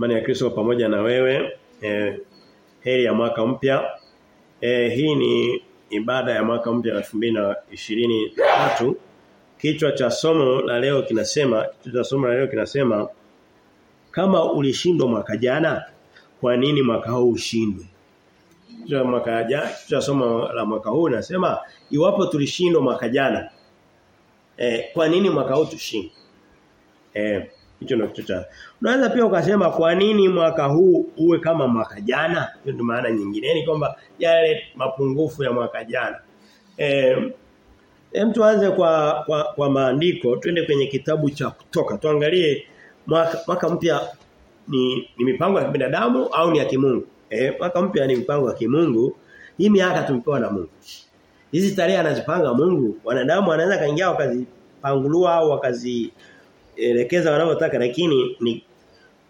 Imani ya Kristo pamoja na wewe. Eh, heri ya mwaka mpya. Eh, hii ni ibada ya mwaka mpya 2023. Kichwa cha somo la leo kinasema, kichwa cha somo la leo kinasema kama ulishindwa mwaka jana, kwa nini mwaka huu ushindwe? Kichwa mwaka jana, kichwa somo la mwaka huu nasema iwapo tulishindwa mwaka jana, eh, kwa nini mwaka huu tushindwe? Eh, hicho ndio kitu cha. Unaweza pia ukasema kwa nini mwaka huu uwe kama mwaka jana? Hiyo ndio maana nyingine. Yaani kwamba yale mapungufu ya mwaka jana. Eh Hem tuanze kwa kwa, kwa maandiko, twende kwenye kitabu cha kutoka. Tuangalie mwaka, mwaka mpya ni, ni mipango ya binadamu au ni ya kimungu? Eh, mwaka mpya ni mipango ya kimungu. Hii miaka tumepewa na Mungu. Hizi tarehe anazipanga Mungu. Wanadamu wanaweza kaingia wakazipangulua au wakazi elekeza wanavyotaka lakini ni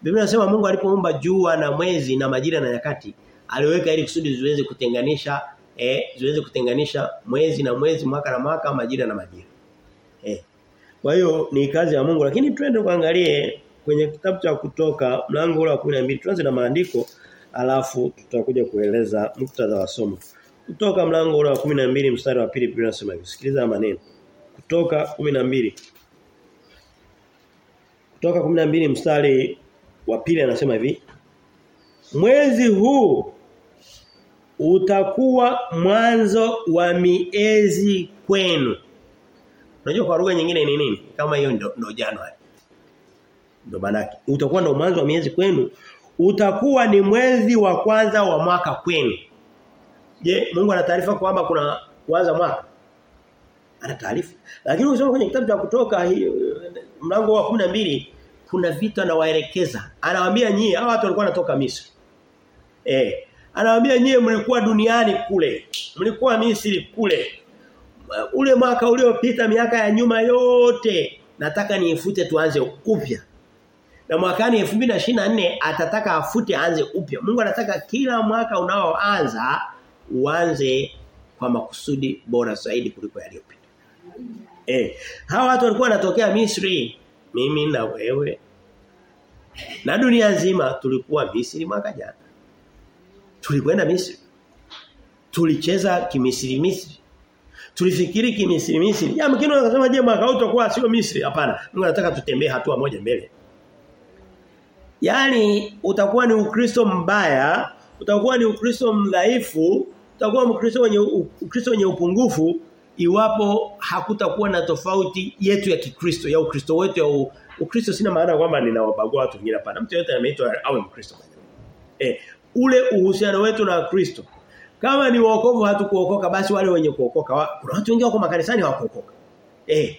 Biblia inasema Mungu alipoumba jua na mwezi na majira na nyakati aliweka ili kusudi ziweze kutenganisha eh ziweze kutenganisha mwezi na mwezi mwaka na mwaka majira na majira. Eh. Kwa hiyo ni kazi ya Mungu lakini twende kuangalie kwenye kitabu cha kutoka mlango ule wa 12 tuanze na maandiko alafu tutakuja kueleza muktadha wa somo. Kutoka mlango ule wa 12 mstari wa pili Biblia inasema hivi. Sikiliza maneno. Kutoka 12 kutoka 12 mstari wa pili anasema hivi Mwezi huu utakuwa mwanzo wa miezi kwenu. Unajua kwa lugha nyingine ni nini? Kama hiyo ndo, ndo Januari. Ndio maana utakuwa ndo mwanzo wa miezi kwenu. Utakuwa ni mwezi wa kwanza wa mwaka kwenu. Je, Mungu ana taarifa kwamba kuna kuanza mwaka? Ana taarifa. Lakini ukisoma kwenye kitabu cha kutoka mlango wa 12 kuna vitu anawaelekeza. Anawaambia nyie hawa watu walikuwa wanatoka Misri. Eh, anawaambia nyie mlikuwa duniani kule. Mlikuwa Misri kule. Ule mwaka uliopita miaka ya nyuma yote nataka niifute tuanze upya. Na mwakani 2024 atataka afute aanze upya. Mungu anataka kila mwaka unaoanza uanze kwa makusudi bora zaidi kuliko yaliyopita. Eh, hawa watu walikuwa wanatokea Misri, mimi na wewe. Na dunia nzima tulikuwa Misri mwaka jana. Tulikwenda Misri. Tulicheza kimisri Misri. Tulifikiri kimisri Misri. Ya mkino akasema je mwaka huu tutakuwa sio Misri? Hapana. Mungu anataka tutembee hatua moja mbele. Yaani utakuwa ni Ukristo mbaya, utakuwa ni Ukristo mdhaifu, utakuwa Mkristo wenye Ukristo wenye upungufu iwapo hakutakuwa na tofauti yetu ya Kikristo ya Ukristo wetu ya Ukristo sina maana kwamba ninawabagua watu wengine hapana. Mtu yote ameitwa awe Mkristo. Eh, ule uhusiano wetu na Kristo. Kama ni wokovu hatukuokoka basi wale wenye kuokoka kuna watu wengi wako makanisani hawakuokoka. Eh.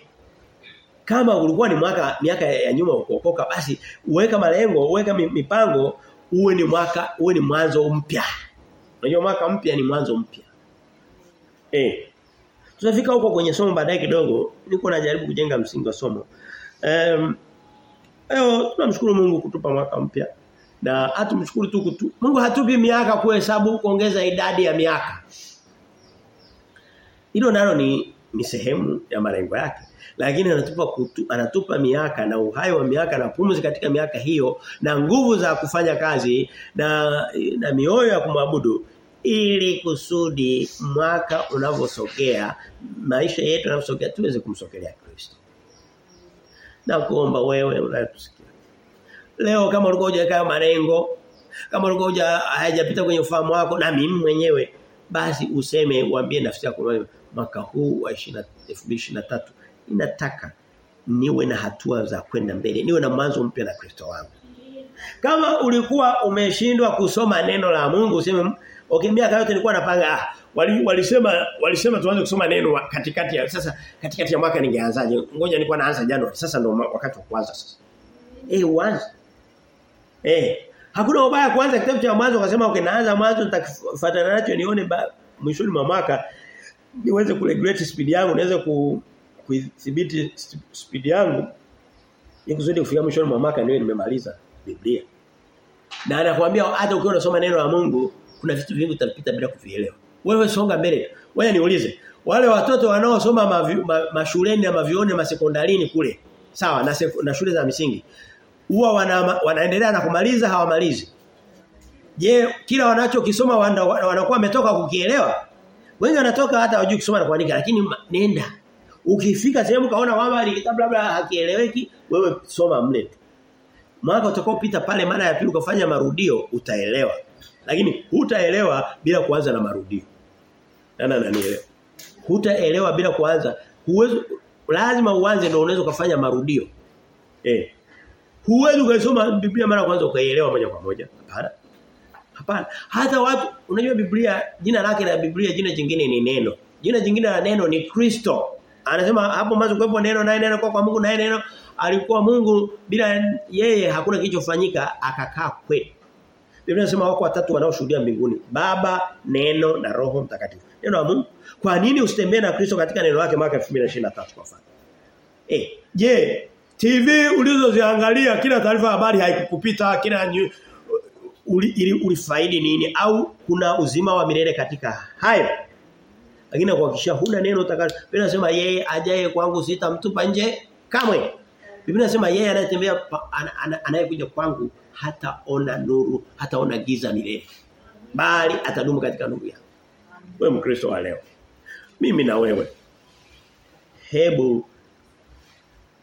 Kama ulikuwa ni mwaka miaka ya nyuma kuokoka basi uweka malengo, uweka mipango uwe ni mwaka uwe ni mwanzo mpya. Unajua mwaka mpya ni mwanzo mpya. Eh. Tutafika huko kwenye somo baadaye kidogo. Niko najaribu kujenga msingi wa somo. Um, leo tunamshukuru Mungu kutupa mwaka mpya. Na hatumshukuru tu kutu. Mungu hatupi miaka kuhesabu kuongeza idadi ya miaka. Hilo nalo ni ni sehemu ya malengo yake. Lakini anatupa kutu, anatupa miaka na uhai wa miaka na pumzi katika miaka hiyo na nguvu za kufanya kazi na na mioyo ya kumwabudu ili kusudi mwaka unavyosogea maisha yetu yanavyosogea tuweze kumsogelea Kristo. Na kuomba wewe unatusikia. Leo kama ulikuwa hujaweka malengo, kama ulikuwa huja hayajapita kwenye ufahamu wako na mimi mwenyewe basi useme uambie nafsi yako mwaka huu wa 2023 inataka niwe na hatua za kwenda mbele, niwe na mwanzo mpya na Kristo wangu. Kama ulikuwa umeshindwa kusoma neno la Mungu useme okay miaka yote nilikuwa napanga ah, wali, walisema walisema tuanze kusoma neno katikati ya sasa katikati ya mwaka ningeanzaje? Ngoja nilikuwa naanza Januari sasa ndio wakati wa kuanza sasa. Eh uanze. Eh hakuna ubaya kuanza kitabu cha mwanzo ukasema okay naanza mwanzo nitafuatana nacho nione mwishoni mwa mwaka niweze kuregulate speed yangu niweze ku kudhibiti speed yangu nikusudi kufika mwishoni mwa mwaka niwe nimemaliza Biblia. Na anakuambia hata ukiwa unasoma neno la Mungu kuna vitu vingi utapita bila kuvielewa. Wewe songa mbele. Wewe niulize. Wale watoto wanaosoma mashuleni ma, ma, mashuleni na mavioni na masekondarini kule. Sawa na, na shule za msingi. huwa wana, wanaendelea na kumaliza hawamalizi. Je, kila wanachokisoma wanakuwa wana wametoka kukielewa? Wengi wanatoka hata hawajui kusoma na kuandika lakini nenda. Ukifika sehemu kaona kwamba kitabu labda hakieleweki, wewe soma mle. Mwaka utakaopita pale mara ya pili ukafanya marudio utaelewa. Lakini hutaelewa bila kuanza na marudio. Nana nanielewa. Hutaelewa bila kuanza. Huwezi lazima uanze ndio unaweza kufanya marudio. Eh. Huwezi kusoma Biblia mara kwanza ukaielewa moja kwa moja. Hapana. Hapana. Hata watu unajua Biblia jina lake la Biblia jina jingine ni neno. Jina jingine la neno ni Kristo. Anasema hapo mwanzo kuwepo neno naye neno kwa kwa Mungu naye neno alikuwa Mungu bila yeye hakuna kilichofanyika akakaa kwetu. Biblia inasema wako watatu wanaoshuhudia mbinguni, Baba, Neno na Roho Mtakatifu. Neno la Mungu. Kwa nini usitembee na Kristo katika neno lake mwaka 2023 kwa mfano? Eh, je, TV ulizoziangalia kila taarifa habari haikukupita kila uli, ili ulifaidi nini au kuna uzima wa milele katika hayo? Lakini kuhakikisha huna neno utakalo. Biblia inasema yeye ajaye kwangu sitamtupa nje kamwe. Biblia inasema yeye anayetembea anayekuja kwangu hataona nuru, hataona giza milele. Bali atadumu katika nuru yake. Wewe Mkristo wa leo. Mimi na wewe. Hebu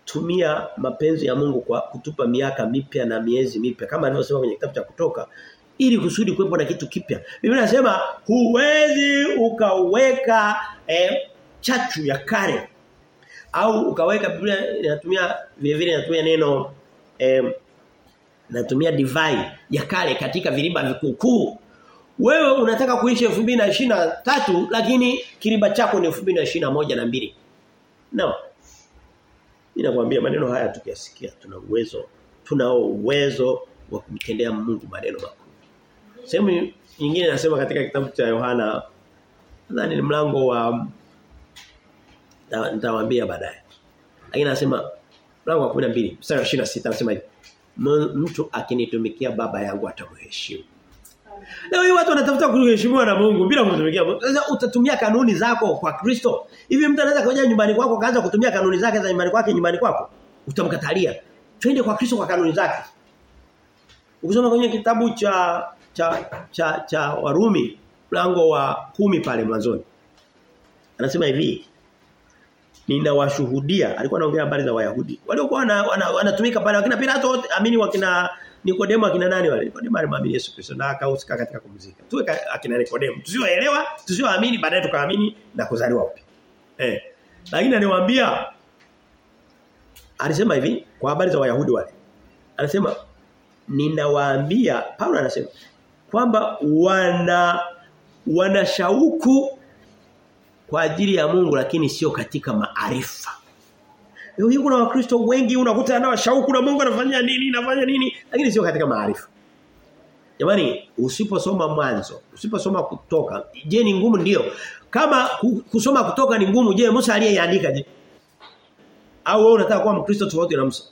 tumia mapenzi ya Mungu kwa kutupa miaka mipya na miezi mipya kama alivyosema kwenye kitabu cha kutoka ili kusudi kuwepo na kitu kipya. Biblia inasema huwezi ukaweka eh, chachu ya kale au ukaweka Biblia inatumia vile vile inatumia neno eh, inatumia divai ya kale katika viriba vikukuu. Wewe unataka kuishi 2023 lakini kiriba chako ni 2021 na mbili. No. Ninakwambia maneno haya tukiyasikia tuna uwezo tunao uwezo wa kumtendea Mungu maneno makuu. Sehemu nyingine nasema katika kitabu cha Yohana nadhani ni mlango wa nitawaambia baadaye. Lakini anasema mlango wa 12 mstari wa 26 anasema hivi. Mtu akinitumikia baba yangu atamheshimu. Leo hii watu wanatafuta kuheshimiwa na Mungu bila kumtumikia. Sasa utatumia kanuni zako kwa Kristo. Hivi mtu anaweza kuja nyumbani kwako kaanza kutumia kanuni zake za nyumbani kwake nyumbani kwako? Utamkatalia. Twende kwa Kristo kwa kanuni zake. Ukisoma kwenye kitabu cha cha cha, cha Warumi mlango wa kumi pale mwanzoni. Anasema hivi. Ninawashuhudia, alikuwa anaongea habari za Wayahudi. Waliokuwa wanatumika wana, wana pale wakina Pilato amini wakina Nikodemo akina nani wale? Nikodemo alimwamini Yesu Kristo na akahusika katika kumzika. Tuwe akina Nikodemo. Tusioelewa, tusioamini baadaye tukaamini na kuzaliwa upya. Eh. Lakini aniwaambia alisema hivi kwa habari za Wayahudi wale. Anasema ninawaambia Paulo anasema kwamba wana wana shauku kwa ajili ya Mungu lakini sio katika maarifa. Leo hii kuna wakristo wengi unakuta nao shauku na Mungu anafanya nini, anafanya nini, lakini sio katika maarifa. Jamani, usiposoma mwanzo, usiposoma kutoka, je ni ngumu ndio. Kama kusoma kutoka ni ngumu, je Musa aliyeandika je? Au wewe unataka kuwa Mkristo tofauti na Musa?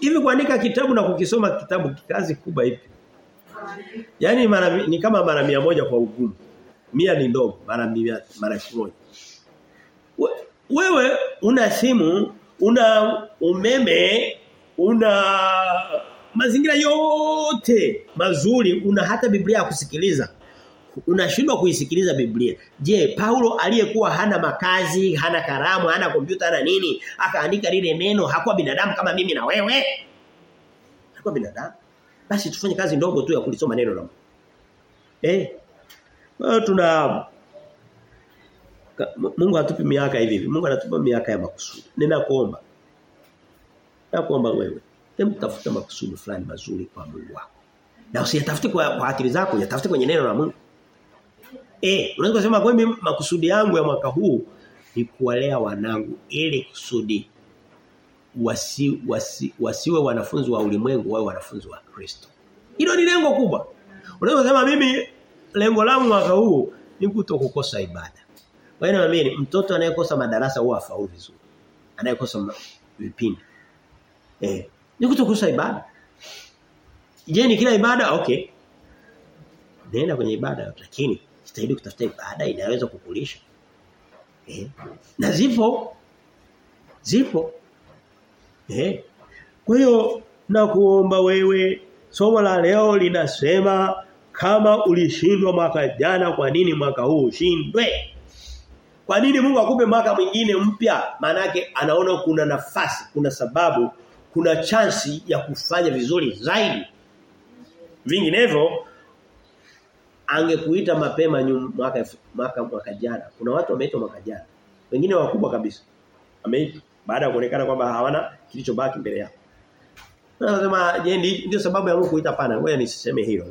Hivi kuandika kitabu na kukisoma kitabu kazi kubwa ipi? Yaani ni kama mara moja kwa ugumu. Mia ni ndogo, mara mia mara moja. Wewe una simu, una umeme, una mazingira yote mazuri, una hata Biblia ya kusikiliza. Unashindwa kuisikiliza Biblia. Je, Paulo aliyekuwa hana makazi, hana karamu, hana kompyuta, na nini, akaandika lile neno, hakuwa binadamu kama mimi na wewe? Hakuwa binadamu. Basi tufanye kazi ndogo tu ya kulisoma neno la Mungu. Eh? Well, tuna Mungu hatupi miaka hivi hivi. Mungu anatupa miaka ya makusudi. Ninakuomba. Nakuomba wewe. Hebu tafuta makusudi fulani mazuri kwa Mungu wako. Na usiyatafute kwa, kwa akili zako, yatafute kwenye neno la Mungu. Eh, unaweza kusema kwa mimi makusudi yangu ya mwaka huu ni kuwalea wanangu ili kusudi wasi, wasi, wasiwe wanafunzi wa ulimwengu wawe wanafunzi wa Kristo. Hilo ni lengo kubwa. Unaweza kusema mimi lengo langu mwaka huu ni kutokukosa ibada. Kwa hiyo naamini mtoto anayekosa madarasa huwa afaulu vizuri. Anayekosa vipindi. Eh, ni kutokukosa ibada. Je, ni kila ibada? Okay. Nenda kwenye ibada lakini jitahidi kutafuta ibada inaweza kukulisha. Eh. Na zipo zipo Eh. Kwa hiyo na kuomba wewe somo la leo linasema kama ulishindwa mwaka jana kwa nini mwaka huu ushindwe? Kwa nini Mungu akupe mwaka mwingine mpya? Maana anaona kuna nafasi, kuna sababu, kuna chansi ya kufanya vizuri zaidi. Vinginevyo angekuita mapema nyum, mwaka mwaka mwaka jana. Kuna watu wameitwa mwaka jana. Wengine wakubwa kabisa. Ameitwa baada ya kuonekana kwamba hawana kilichobaki mbele yao. Nasema je ndio sababu ya Mungu kuita pana. Ngoja nisiseme hilo.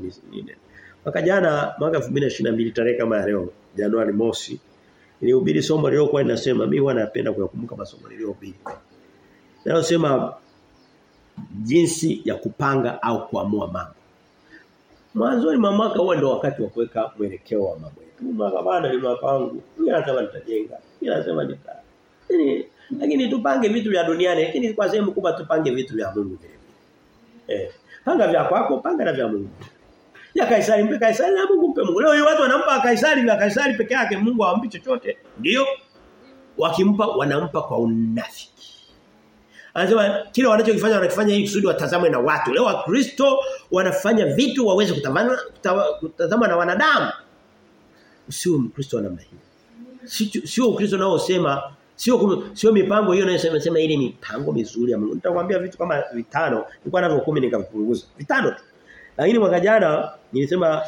Mwaka jana mwaka 2022 tarehe kama leo Januari mosi nilihubiri somo lililokuwa linasema mimi huwa napenda kuyakumbuka masomo niliyohubiri. Nalosema jinsi ya kupanga au kuamua mambo. Mwanzoni mwa mwaka huwa ndio wakati wa kuweka mwelekeo wa mambo yetu. Mwaka bana ni mwaka wangu. Mimi nasema nitajenga. Mimi nasema nita. Yaani lakini tupange vitu vya duniani lakini kwa sehemu kubwa tupange vitu vya Mungu. Eh. Panga vya kwako, panga na vya Mungu. Ya Kaisari mpe Kaisari na Mungu mpe Mungu. Leo hiyo watu wanampa Kaisari na Kaisari peke yake, Mungu hawampi chochote. Ndio. Wakimpa wanampa kwa unafiki. Anasema kile wanachokifanya wanakifanya ili kusudi watazamwe na watu. Leo wakristo wanafanya vitu waweze kutazamwa kutazamwa na wanadamu. Sio mkristo wa namna hiyo. Sio ukristo nao sema sio sio mipango hiyo inayosema sema ile mipango mizuri ya Mungu. Nitakwambia vitu kama vitano, nilikuwa navyo 10 nikavipunguza. Vitano tu. Lakini mwaka jana nilisema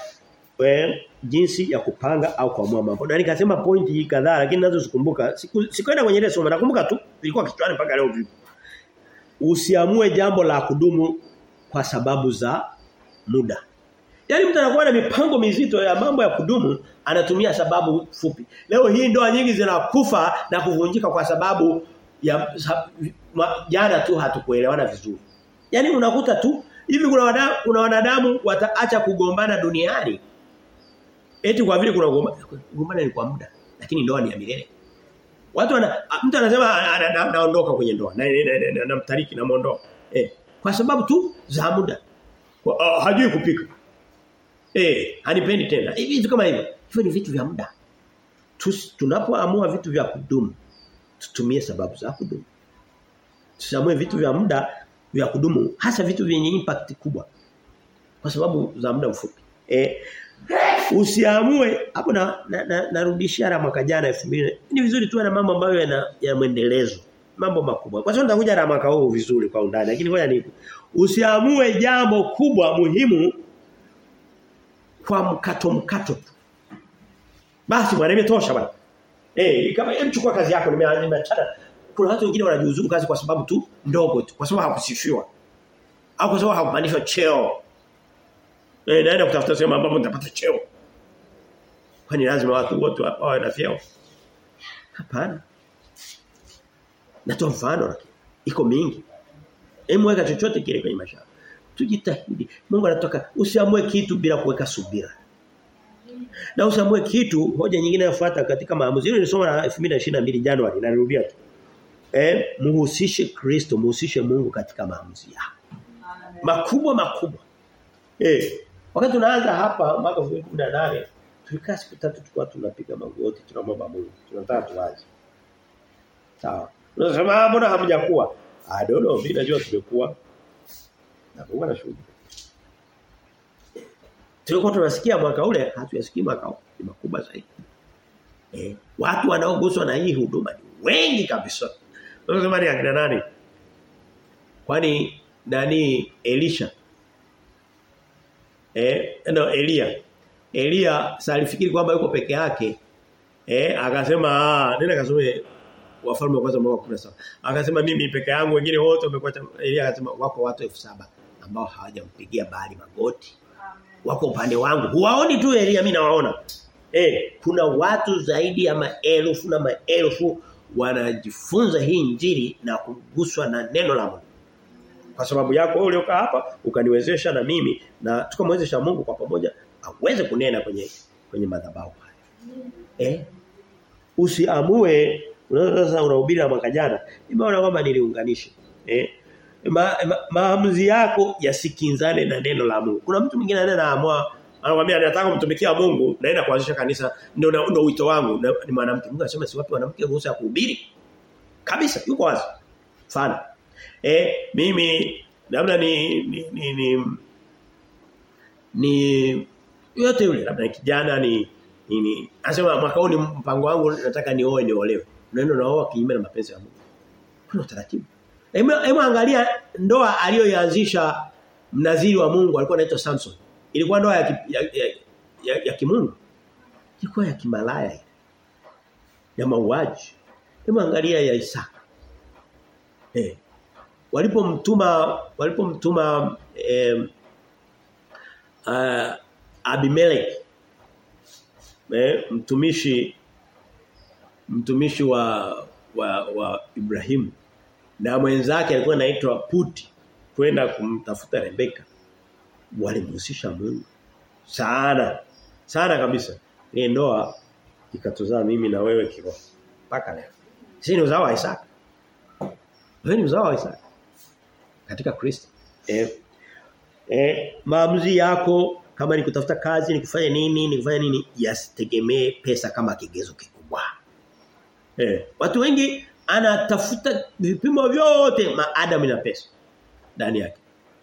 we, jinsi ya kupanga au kuamua mambo. Na nikasema pointi kadhaa lakini nazo sikumbuka. Sikwenda siku kwenye ile somo nakumbuka tu ilikuwa kichwani mpaka leo vipi. Usiamue jambo la kudumu kwa sababu za muda. Yaani mtu anakuwa na mipango mizito ya mambo ya kudumu anatumia sababu fupi. Leo hii ndoa nyingi zinakufa na kuvunjika kwa sababu ya jana tu hatukuelewana vizuri. Yaani unakuta tu hivi kuna wanadamu, kuna wanadamu wataacha kugombana duniani. Eti kwa vile kuna kugombana ni kwa muda lakini ndoa ni ya milele. Watu wana mtu anasema naondoka kwenye ndoa na namtariki na muondoa. Eh, kwa sababu tu za muda. Uh, hajui kupika. Eh, hanipendi tena. Hivi vitu kama hivyo. Hivyo ni vitu vya muda. Tunapoamua vitu vya kudumu, tutumie sababu za kudumu. Tusamue vitu vya muda vya kudumu, hasa vitu vyenye impact kubwa. Kwa sababu za muda mfupi. Eh, usiamue hapo na narudishia na, na, mwaka jana 2000. Ni vizuri tuwe na mambo ambayo yana ya mwendelezo. Mambo makubwa. Kwa sababu nitakuja na mwaka huu vizuri kwa undani, lakini ngoja niku. usiamue jambo kubwa muhimu kwa mkato mkato tu. Basi bwana imetosha bwana. Eh kama mchukua kazi yako nimeachana. Kuna watu wengine wanajiuzuru kazi kwa sababu tu ndogo tu, kwa sababu hakusifiwa. Au kwa sababu hakupandishwa cheo. Eh naenda kutafuta sehemu ambapo nitapata cheo. Kwani lazima watu wote wawe na vyeo? Hapana. Natoa mfano iko mingi. Hebu weka chochote kile kwenye maisha tujitahidi. Mungu anataka usiamue kitu bila kuweka subira. Na usiamue kitu hoja nyingine inayofuata katika maamuzi. Hilo ni somo la 2022 Januari narudia tu. Eh, muhusishe Kristo, muhusishe Mungu katika maamuzi yako. Makubwa makubwa. Eh, wakati tunaanza hapa mwaka 2018 tulikaa siku tatu tulikuwa tunapiga magoti tunamwomba Mungu. Tunataka tuanze. Sawa. Unasema mbona hamjakuwa? I don't know, mimi najua tumekuwa na Mungu anashuhudia. Tulikuwa tunasikia mwaka ule, hatuyasikii mwaka ule Ni makubwa zaidi. Eh, watu wanaoguswa na hii huduma ni wengi kabisa. Unasema ni akina nani? Kwani nani Elisha? Eh, no Elia. Elia salifikiri kwamba yuko peke yake. Eh, akasema ah, nenda kasome wafalme wa kwanza mwaka 17. Akasema mimi peke yangu wengine wote wamekuwa Elia akasema wako watu 7000 ambao hawajampigia bali magoti. Wako upande wangu. Huwaoni tu Elia mimi nawaona. Eh, kuna watu zaidi ya maelfu na maelfu wanajifunza hii injili na kuguswa na neno la Mungu. Kwa sababu yako wewe uliokaa hapa ukaniwezesha na mimi na tukamwezesha Mungu kwa pamoja aweze kunena kwenye kwenye madhabahu haya. Eh? Usiamue unaweza unahubiri mwaka jana. Nimeona kwamba niliunganisha. Eh? Ma, ma, maamuzi yako yasikinzane na neno la Mungu. Kuna mtu mwingine anaamua anakuambia nataka kumtumikia Mungu naenda kuanzisha kanisa ndio ndio wito wangu na, ni mwanamke. Mungu anasema si wapi wanawake ruhusa ya kuhubiri? Kabisa yuko wazi. Sana. Eh mimi labda ni ni ni, ni ni yote yule labda kijana ni nini anasema mwaka huu ni mpango wangu nataka nioe niolewe neno naoa kinyume na mapenzi ya Mungu kuna taratibu hebu angalia ndoa aliyoianzisha mnaziri wa Mungu alikuwa anaitwa Samson ilikuwa ndoa ya, ya, ya, ya, ya kimungu. Ilikuwa ya kimalaya. Ya mauaji. Hebu angalia ya Isaka. Eh walipomtuma walipomtuma eh, uh, Abimelech eh, mtumishi mtumishi wa wa, wa Ibrahimu. Na mwenzake alikuwa anaitwa Puti kwenda kumtafuta Rebeka walimhusisha Mungu. Sana sana kabisa. Ile ndoa ikatuzaa mimi na wewe kiroho. Mpaka leo. Sisi ni uzao wa Isaka wewe ni uzao wa Isaka katika Kristo. Eh. Eh maamuzi yako kama ni kutafuta kazi ni kufanya nini ni kufanya nini yasitegemee pesa kama kigezo kikubwa. Eh. Watu wengi anatafuta vipimo vyote maadamu na pesa. Ndani yake.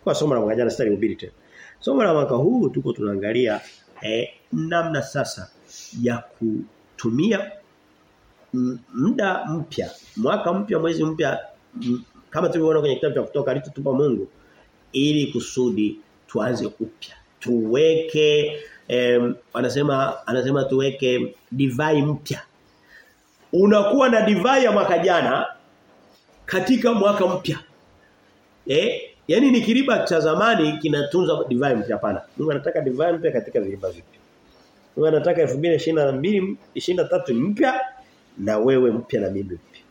Kwa somo la mwaka jana sitari ubiri tena somo la mwaka huu tuko tunaangalia eh, namna sasa ya kutumia muda mpya mwaka mpya mwezi mpya kama tulivyoona kwenye kitabu cha kutoka alichotupa Mungu ili kusudi tuanze upya. Tuweke eh, anasema anasema tuweke divai mpya. Unakuwa na divai ya mwaka jana katika mwaka mpya. Eh yani ni kiriba cha zamani kinatunza divai mpya pana Mungu anataka divai mpya katika viriba vipya Mungu anataka 2022 23 mpya na wewe mpya na mimi mpya.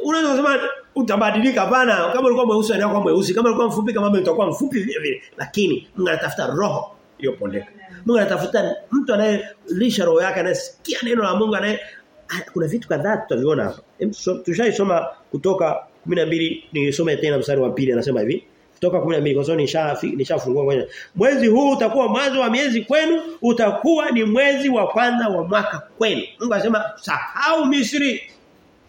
Unaweza kusema utabadilika hapana. Kama ulikuwa mweusi anakuwa mweusi. Kama ulikuwa mfupi kama mimi utakuwa mfupi vile vile. Lakini Mungu anatafuta roho iliyopondeka. Mungu anatafuta mtu anayelisha roho yake anayesikia neno la Mungu anaye kuna vitu kadhaa tutaviona hapa. Tushaisoma kutoka 12 nisome tena mstari wa pili anasema hivi. Kutoka 12 kwa sababu nisha nishafungua kwenye mwezi huu utakuwa mwanzo wa miezi kwenu utakuwa ni mwezi wa kwanza wa mwaka kwenu. Mungu anasema sahau Misri